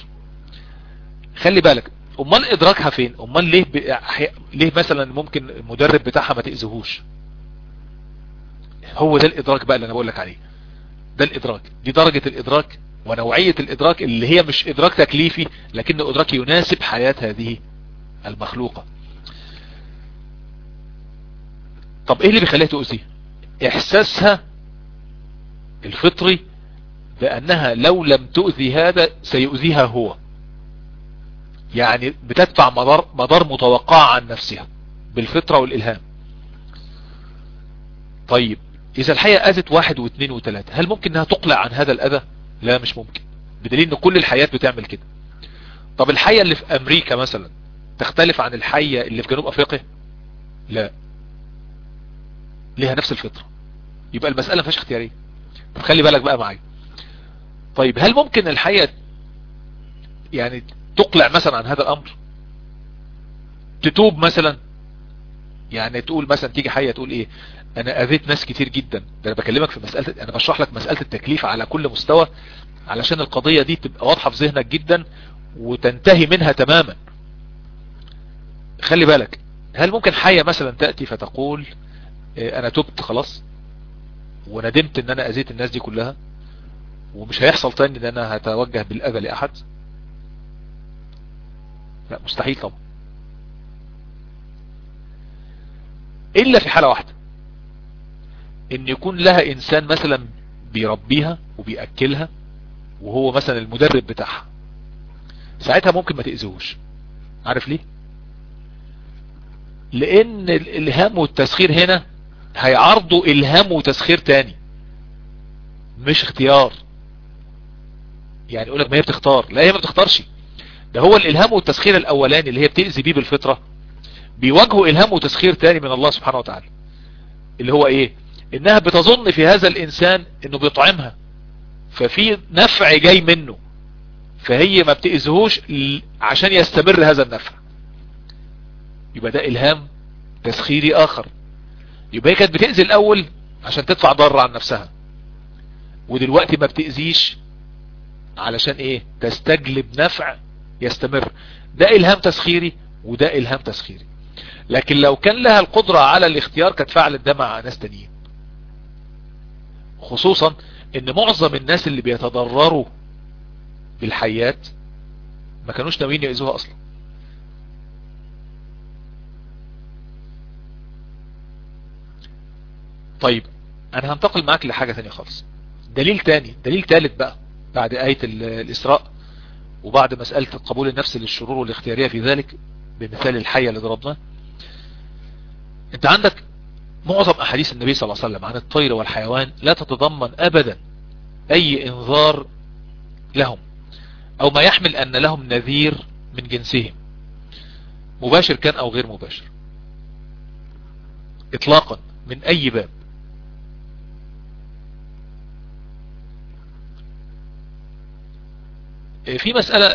خلي بالك أمال إدراكها فين؟ أمال ليه ب... ليه مثلا ممكن المدرب بتاعها ما تأذيهوش؟ هو ده الإدراك بقى اللي أنا بقول لك عليه. ده الإدراك. دي درجة الإدراك ونوعية الإدراك اللي هي مش إدراك تكليفي لكن إدراك يناسب حياة هذه المخلوقة. طب إيه اللي بيخليها تؤذي؟ إحساسها الفطري بأنها لو لم تؤذي هذا سيؤذيها هو. يعني بتدفع مدار, مدار متوقع عن نفسها بالفطرة والإلهام. طيب إذا الحياة أذت واحد واثنين وثلاثة هل ممكن إنها تقلع عن هذا الأذى؟ لا مش ممكن. بدليل إن كل الحياة بتعمل كده. طب الحية اللي في أمريكا مثلا تختلف عن الحية اللي في جنوب أفريقيا؟ لا. ليها نفس الفطرة. يبقى المسألة مفيش اختيارية طب خلي بالك بقى معايا. طيب هل ممكن الحية يعني تقلع مثلا عن هذا الأمر؟ تتوب مثلا؟ يعني تقول مثلا تيجي حية تقول إيه؟ أنا أذيت ناس كتير جدا. ده أنا بكلمك في مسألة أنا بشرح لك مسألة التكليف على كل مستوى علشان القضية دي تبقى واضحة في ذهنك جدا وتنتهي منها تماما. خلي بالك هل ممكن حية مثلا تأتي فتقول أنا تبت خلاص وندمت إن أنا أذيت الناس دي كلها ومش هيحصل تاني إن أنا هتوجه بالأذى لأحد؟ لا مستحيل طبعا. إلا في حالة واحدة إن يكون لها إنسان مثلا بيربيها وبيأكلها وهو مثلا المدرب بتاعها ساعتها ممكن ما تأذيهوش. عارف ليه؟ لأن الإلهام والتسخير هنا هيعرضوا إلهام وتسخير تاني. مش اختيار. يعني يقولك ما هي بتختار. لا هي ما بتختارش. ده هو الإلهام والتسخير الأولاني اللي هي بتأذي بيه بالفطرة. بيواجهوا إلهام وتسخير تاني من الله سبحانه وتعالى. اللي هو إيه؟ إنها بتظن في هذا الإنسان إنه بيطعمها. ففي نفع جاي منه. فهي ما بتأذهوش عشان يستمر هذا النفع. يبقى ده إلهام تسخيري آخر. يبقى هي كانت بتأذي الأول عشان تدفع ضرر عن نفسها. ودلوقتي ما بتأذيش علشان إيه؟ تستجلب نفع يستمر. ده إلهام تسخيري وده إلهام تسخيري. لكن لو كان لها القدرة على الاختيار كانت فعلت ده مع ناس تانيين. خصوصا إن معظم الناس اللي بيتضرروا بالحيات ما كانوش ناويين يأذوها أصلا. طيب أنا هنتقل معاك لحاجة ثانية خالص. دليل تاني دليل ثالث بقى بعد آية الإسراء وبعد مسألة قبول النفس للشرور والاختيارية في ذلك بمثال الحية اللي ضربناه أنت عندك معظم أحاديث النبي صلى الله عليه وسلم عن الطير والحيوان لا تتضمن أبدا أي إنذار لهم أو ما يحمل أن لهم نذير من جنسهم مباشر كان أو غير مباشر. إطلاقا من أي باب. في مسألة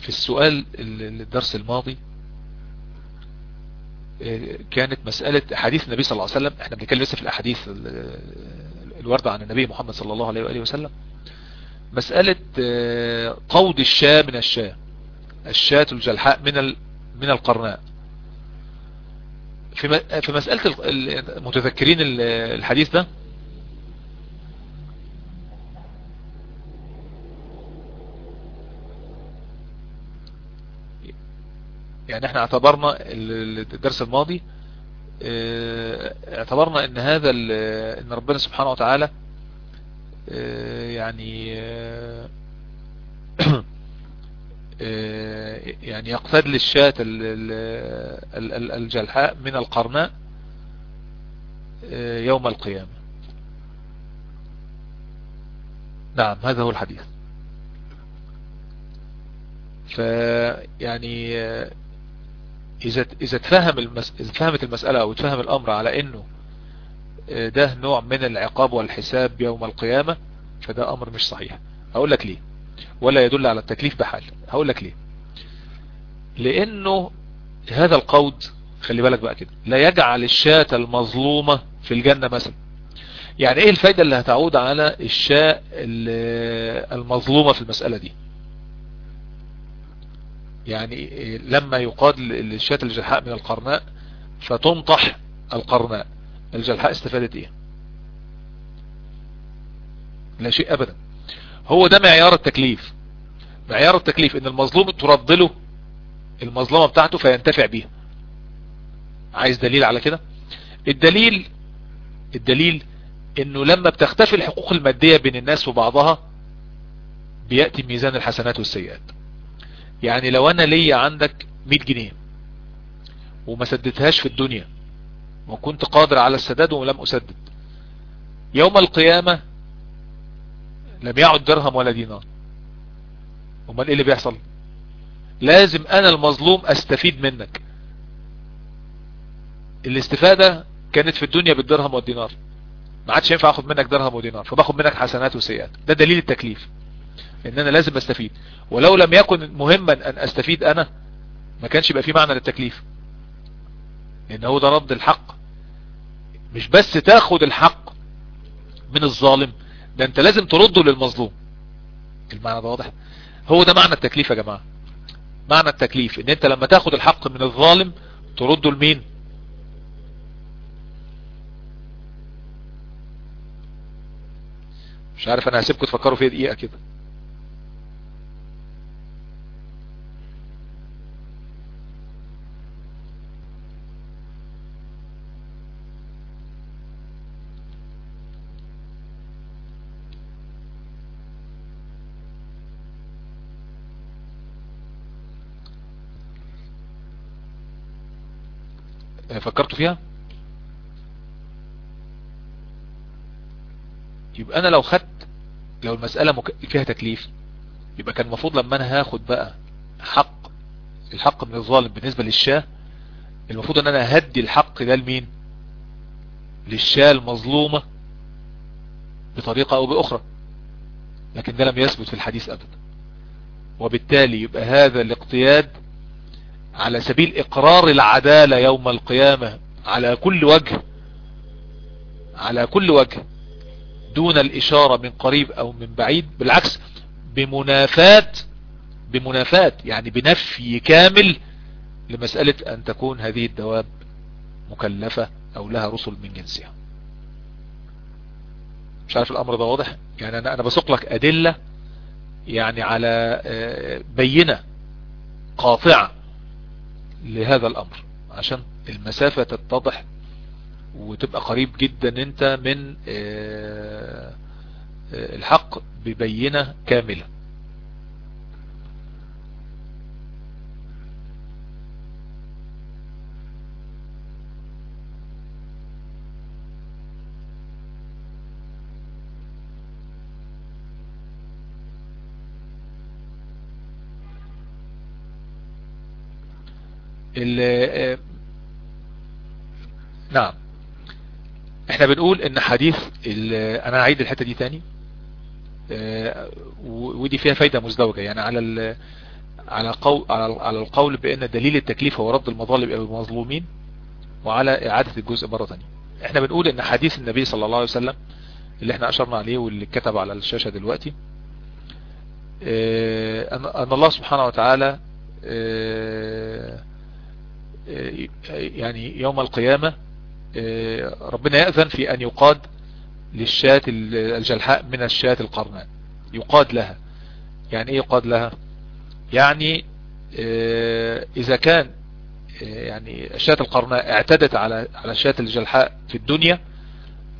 في السؤال الدرس الماضي كانت مسألة حديث النبي صلى الله عليه وسلم. إحنا بنتكلم لسه في الأحاديث الواردة عن النبي محمد صلى الله عليه وآله وسلم. مسألة قود الشاة من الشاة. الشاة الجلحاء من من القرناء. في مسألة المتذكرين الحديث ده؟ يعني إحنا اعتبرنا الدرس الماضي اعتبرنا ان هذا ان ربنا سبحانه وتعالى يعني يعني يقتد للشاة الجلحاء من القرناء يوم القيامة. نعم هذا هو الحديث. فيعني إذا إذا تفهم المس... إذا فهمت المسألة أو تفهم الأمر على إنه ده نوع من العقاب والحساب يوم القيامة فده أمر مش صحيح. هقول لك ليه. ولا يدل على التكليف بحال. هقول لك ليه. لأنه هذا القود خلي بالك بقى كده لا يجعل الشاة المظلومة في الجنة مثلا. يعني إيه الفايدة اللي هتعود على الشاة المظلومة في المسألة دي؟ يعني لما يقاد الشاة الجلحاء من القرناء فتنطح القرناء. الجلحاء استفادت إيه؟ لا شيء ابدا. هو ده معيار التكليف. معيار التكليف إن المظلوم ترد له المظلمة بتاعته فينتفع بيها. عايز دليل على كده؟ الدليل الدليل إنه لما بتختفي الحقوق المادية بين الناس وبعضها بيأتي ميزان الحسنات والسيئات. يعني لو أنا ليا عندك 100 جنيه وما سددتهاش في الدنيا وكنت قادر على السداد ولم أسدد يوم القيامة لم يعد درهم ولا دينار. أمال إيه اللي بيحصل؟ لازم أنا المظلوم أستفيد منك. الاستفادة كانت في الدنيا بالدرهم والدينار. ما عادش ينفع آخد منك درهم ودينار فباخد منك حسنات وسيئات. ده دليل التكليف. إن أنا لازم أستفيد. ولو لم يكن مهما أن أستفيد أنا ما كانش يبقى في معنى للتكليف. لأن هو ده رد الحق. مش بس تاخد الحق من الظالم ده أنت لازم ترده للمظلوم. المعنى ده واضح؟ هو ده معنى التكليف يا جماعة. معنى التكليف إن أنت لما تاخد الحق من الظالم ترده لمين؟ مش عارف أنا هسيبكم تفكروا فيها دقيقة كده. فكرتوا فيها؟ يبقى أنا لو خدت لو المسألة مك... فيها تكليف يبقى كان المفروض لما أنا هاخد بقى حق الحق من الظالم بالنسبة للشاة المفروض إن أنا هدي الحق ده لمين؟ للشاة المظلومة بطريقة أو بأخرى. لكن ده لم يثبت في الحديث ابدا. وبالتالي يبقى هذا الاقتياد على سبيل إقرار العدالة يوم القيامة على كل وجه على كل وجه دون الإشارة من قريب أو من بعيد بالعكس بمنافات بمنافات يعني بنفي كامل لمسألة أن تكون هذه الدواب مكلفة أو لها رسل من جنسها. مش عارف الأمر ده واضح؟ يعني أنا أنا بسوق لك أدلة يعني على بينة قاطعة. لهذا الأمر عشان المسافة تتضح وتبقى قريب جدا أنت من الحق ببينة كاملة. نعم. إحنا بنقول إن حديث أنا هعيد الحتة دي تاني. ودي فيها فايدة مزدوجة. يعني على على قول على القول بأن دليل التكليف هو رد المظالم أو المظلومين وعلى إعادة الجزء مرة تانية. إحنا بنقول إن حديث النبي صلى الله عليه وسلم اللي إحنا أشرنا عليه واللي كتب على الشاشة دلوقتي ان الله سبحانه وتعالى يعني يوم القيامة ربنا يأذن في أن يقاد للشاة الجلحاء من الشاة القرناء. يقاد لها. يعني إيه يقاد لها؟ يعني إذا كان يعني الشاة القرناء اعتدت على على الشاة الجلحاء في الدنيا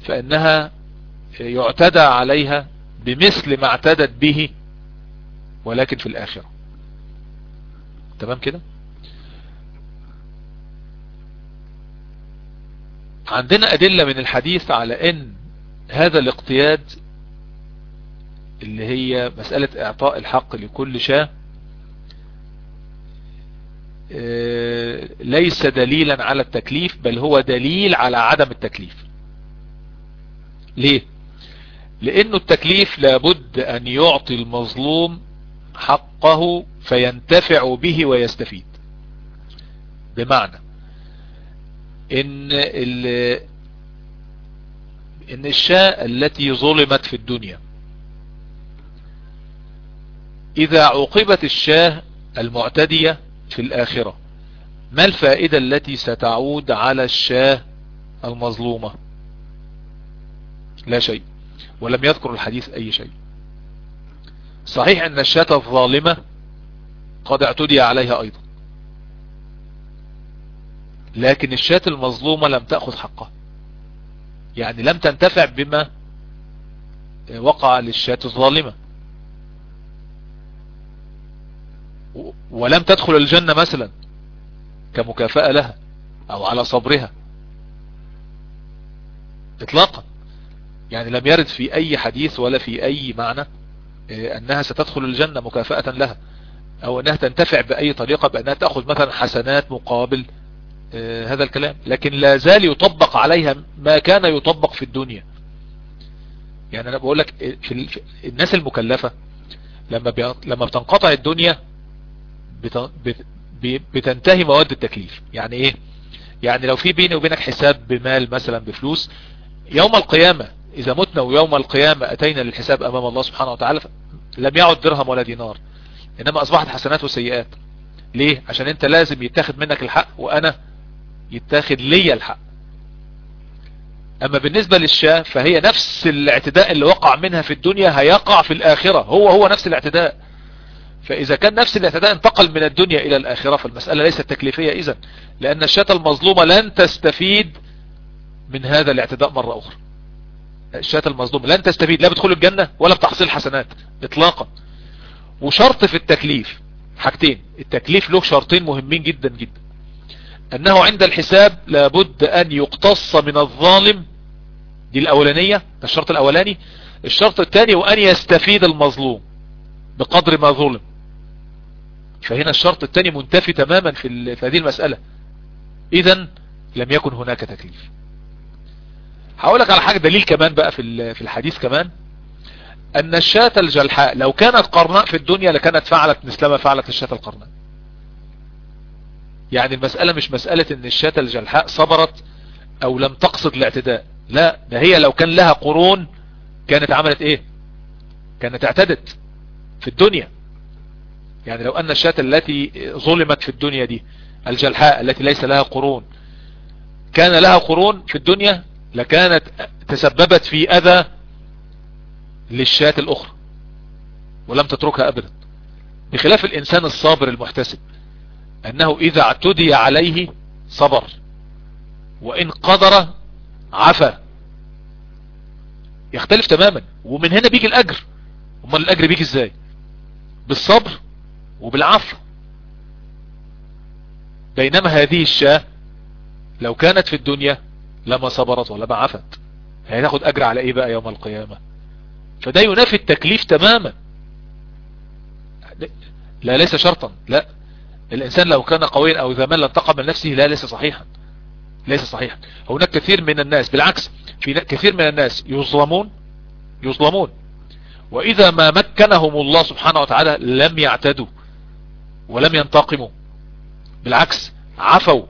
فإنها يعتدى عليها بمثل ما اعتدت به ولكن في الآخرة. تمام كده؟ عندنا أدلة من الحديث على أن هذا الاقتياد اللي هي مسألة إعطاء الحق لكل شاة ليس دليلا على التكليف بل هو دليل على عدم التكليف. ليه؟ لأنه التكليف لابد أن يعطي المظلوم حقه فينتفع به ويستفيد. بمعنى إن إن الشاة التي ظلمت في الدنيا. إذا عوقبت الشاة المعتدية في الآخرة ما الفائدة التي ستعود على الشاة المظلومة؟ لا شيء ولم يذكر الحديث أي شيء. صحيح أن الشاة الظالمة قد اعتدي عليها أيضا. لكن الشاة المظلومة لم تأخذ حقها. يعني لم تنتفع بما وقع للشاة الظالمة. ولم تدخل الجنة مثلا كمكافأة لها أو على صبرها. اطلاقا. يعني لم يرد في أي حديث ولا في أي معنى أنها ستدخل الجنة مكافأة لها أو أنها تنتفع بأي طريقة بأنها تأخذ مثلا حسنات مقابل هذا الكلام. لكن لا زال يطبق عليها ما كان يطبق في الدنيا. يعني أنا بقول لك في الناس المكلفة لما لما بتنقطع الدنيا بتنتهي مواد التكليف. يعني إيه؟ يعني لو في بيني وبينك حساب بمال مثلا بفلوس يوم القيامة إذا متنا ويوم القيامة أتينا للحساب أمام الله سبحانه وتعالى لم يعد درهم ولا دينار. إنما أصبحت حسنات وسيئات. ليه؟ عشان أنت لازم يتاخد منك الحق وأنا يتاخد لي الحق. أما بالنسبة للشاة فهي نفس الاعتداء اللي وقع منها في الدنيا هيقع في الآخرة. هو هو نفس الاعتداء. فإذا كان نفس الاعتداء انتقل من الدنيا إلى الآخرة فالمسألة ليست تكليفية اذا لأن الشاة المظلومة لن تستفيد من هذا الاعتداء مرة أخرى. الشاة المظلومة لن تستفيد لا بدخول الجنة ولا بتحصيل حسنات اطلاقا. وشرط في التكليف حاجتين. التكليف له شرطين مهمين جدا جدا. أنه عند الحساب لابد أن يقتص من الظالم. دي الأولانية الشرط الأولاني. الشرط الثاني وان يستفيد المظلوم بقدر ما ظلم. فهنا الشرط الثاني منتفي تماما في, هذه المسألة. اذا لم يكن هناك تكليف. هقولك على حاجة دليل كمان بقى في في الحديث كمان. أن الشاة الجلحاء لو كانت قرناء في الدنيا لكانت فعلت مثل ما فعلت الشاة القرناء. يعني المسألة مش مسألة إن الشاة الجلحاء صبرت أو لم تقصد الاعتداء. لا ده هي لو كان لها قرون كانت عملت إيه؟ كانت اعتدت في الدنيا. يعني لو أن الشاة التي ظلمت في الدنيا دي الجلحاء التي ليس لها قرون كان لها قرون في الدنيا لكانت تسببت في أذى للشاة الأخرى ولم تتركها ابدا. بخلاف الإنسان الصابر المحتسب أنه إذا اعتدي عليه صبر وإن قدر عفا. يختلف تماما. ومن هنا بيجي الأجر. أمال الأجر بيجي إزاي؟ بالصبر وبالعفو. بينما هذه الشاة لو كانت في الدنيا لما صبرت ولما عفت. هتاخد أجر على إيه بقى يوم القيامة؟ فده ينافي التكليف تماما. لا ليس شرطا. لا. الإنسان لو كان قويا أو ذا مال انتقم من نفسه لا ليس صحيحا. ليس صحيحا. هناك كثير من الناس بالعكس في كثير من الناس يظلمون يظلمون. وإذا ما مكنهم الله سبحانه وتعالى لم يعتدوا ولم ينتقموا. بالعكس عفوا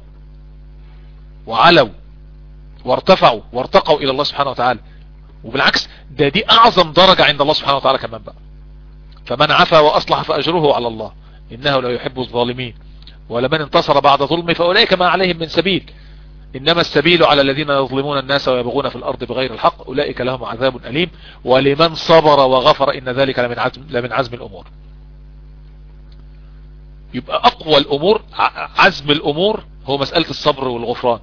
وعلوا وارتفعوا وارتقوا إلى الله سبحانه وتعالى. وبالعكس ده دي أعظم درجة عند الله سبحانه وتعالى كمان بقى. فمن عفا وأصلح فأجره على الله. إنه لا يحب الظالمين. ولمن انتصر بعد ظلم فأولئك ما عليهم من سبيل. إنما السبيل على الذين يظلمون الناس ويبغون في الأرض بغير الحق أولئك لهم عذاب أليم. ولمن صبر وغفر إن ذلك لمن عزم, لمن عزم الأمور. يبقى أقوى الأمور عزم الأمور هو مسألة الصبر والغفران.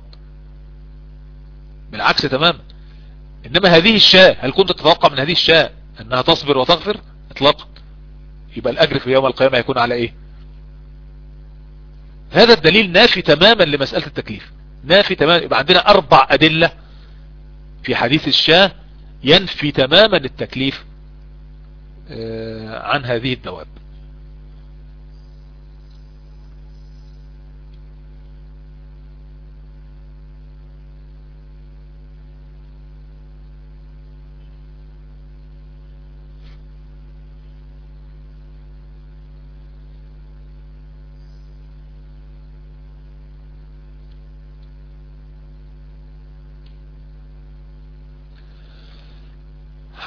بالعكس تماما. إنما هذه الشاة هل كنت تتوقع من هذه الشاة أنها تصبر وتغفر؟ اطلاقا. يبقى الأجر في يوم القيامة يكون على إيه؟ هذا الدليل نافي تماما لمسألة التكليف. نافي تماما. يبقى عندنا أربع أدلة في حديث الشاه ينفي تماما التكليف عن هذه الدواب.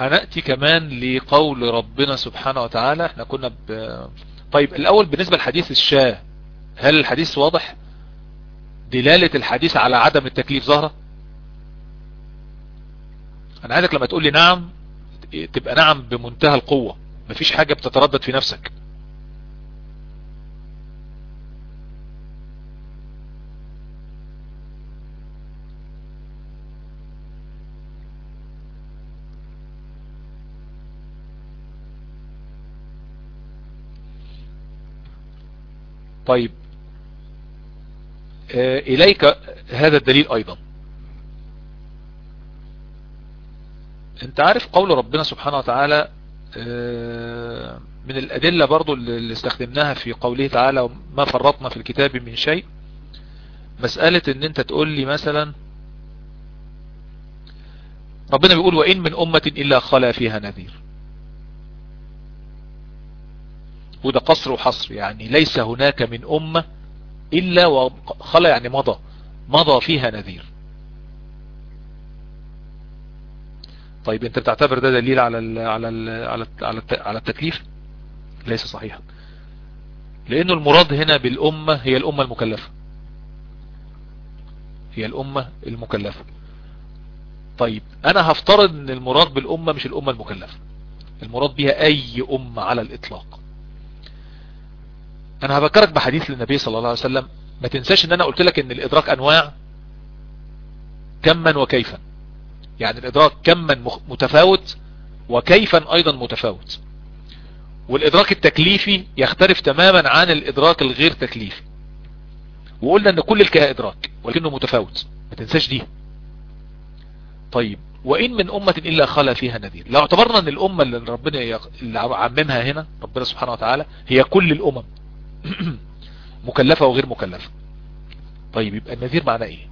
هنأتي كمان لقول ربنا سبحانه وتعالى. إحنا كنا ب... طيب الأول بالنسبة لحديث الشاة هل الحديث واضح؟ دلالة الحديث على عدم التكليف ظاهرة؟ أنا عايزك لما تقول لي نعم تبقى نعم بمنتهى القوة. مفيش حاجة بتتردد في نفسك. طيب. إليك هذا الدليل أيضا. أنت عارف قول ربنا سبحانه وتعالى من الأدلة برضو اللي استخدمناها في قوله تعالى ما فرطنا في الكتاب من شيء مسألة إن أنت تقول لي مثلا ربنا بيقول وإن من أمة إلا خلا فيها نذير وده قصر وحصر يعني ليس هناك من أمة إلا وخلا يعني مضى مضى فيها نذير. طيب أنت بتعتبر ده دليل على ال على ال على ال على, على التكليف؟ ليس صحيحا. لأنه المراد هنا بالأمة هي الأمة المكلفة. هي الأمة المكلفة. طيب أنا هفترض إن المراد بالأمة مش الأمة المكلفة. المراد بها أي أمة على الإطلاق. أنا هذكرك بحديث للنبي صلى الله عليه وسلم. ما تنساش إن أنا قلت لك إن الإدراك أنواع كما وكيفا. يعني الإدراك كما متفاوت وكيفا أيضا متفاوت. والإدراك التكليفي يختلف تماما عن الإدراك الغير تكليفي. وقلنا إن كل الكهة إدراك ولكنه متفاوت. ما تنساش دي. طيب وإن من أمة إلا خلا فيها نذير. لو اعتبرنا أن الأمة اللي ربنا اللي عممها هنا ربنا سبحانه وتعالى هي كل الأمم. مكلفة وغير مكلفة. طيب يبقى النذير معناه إيه؟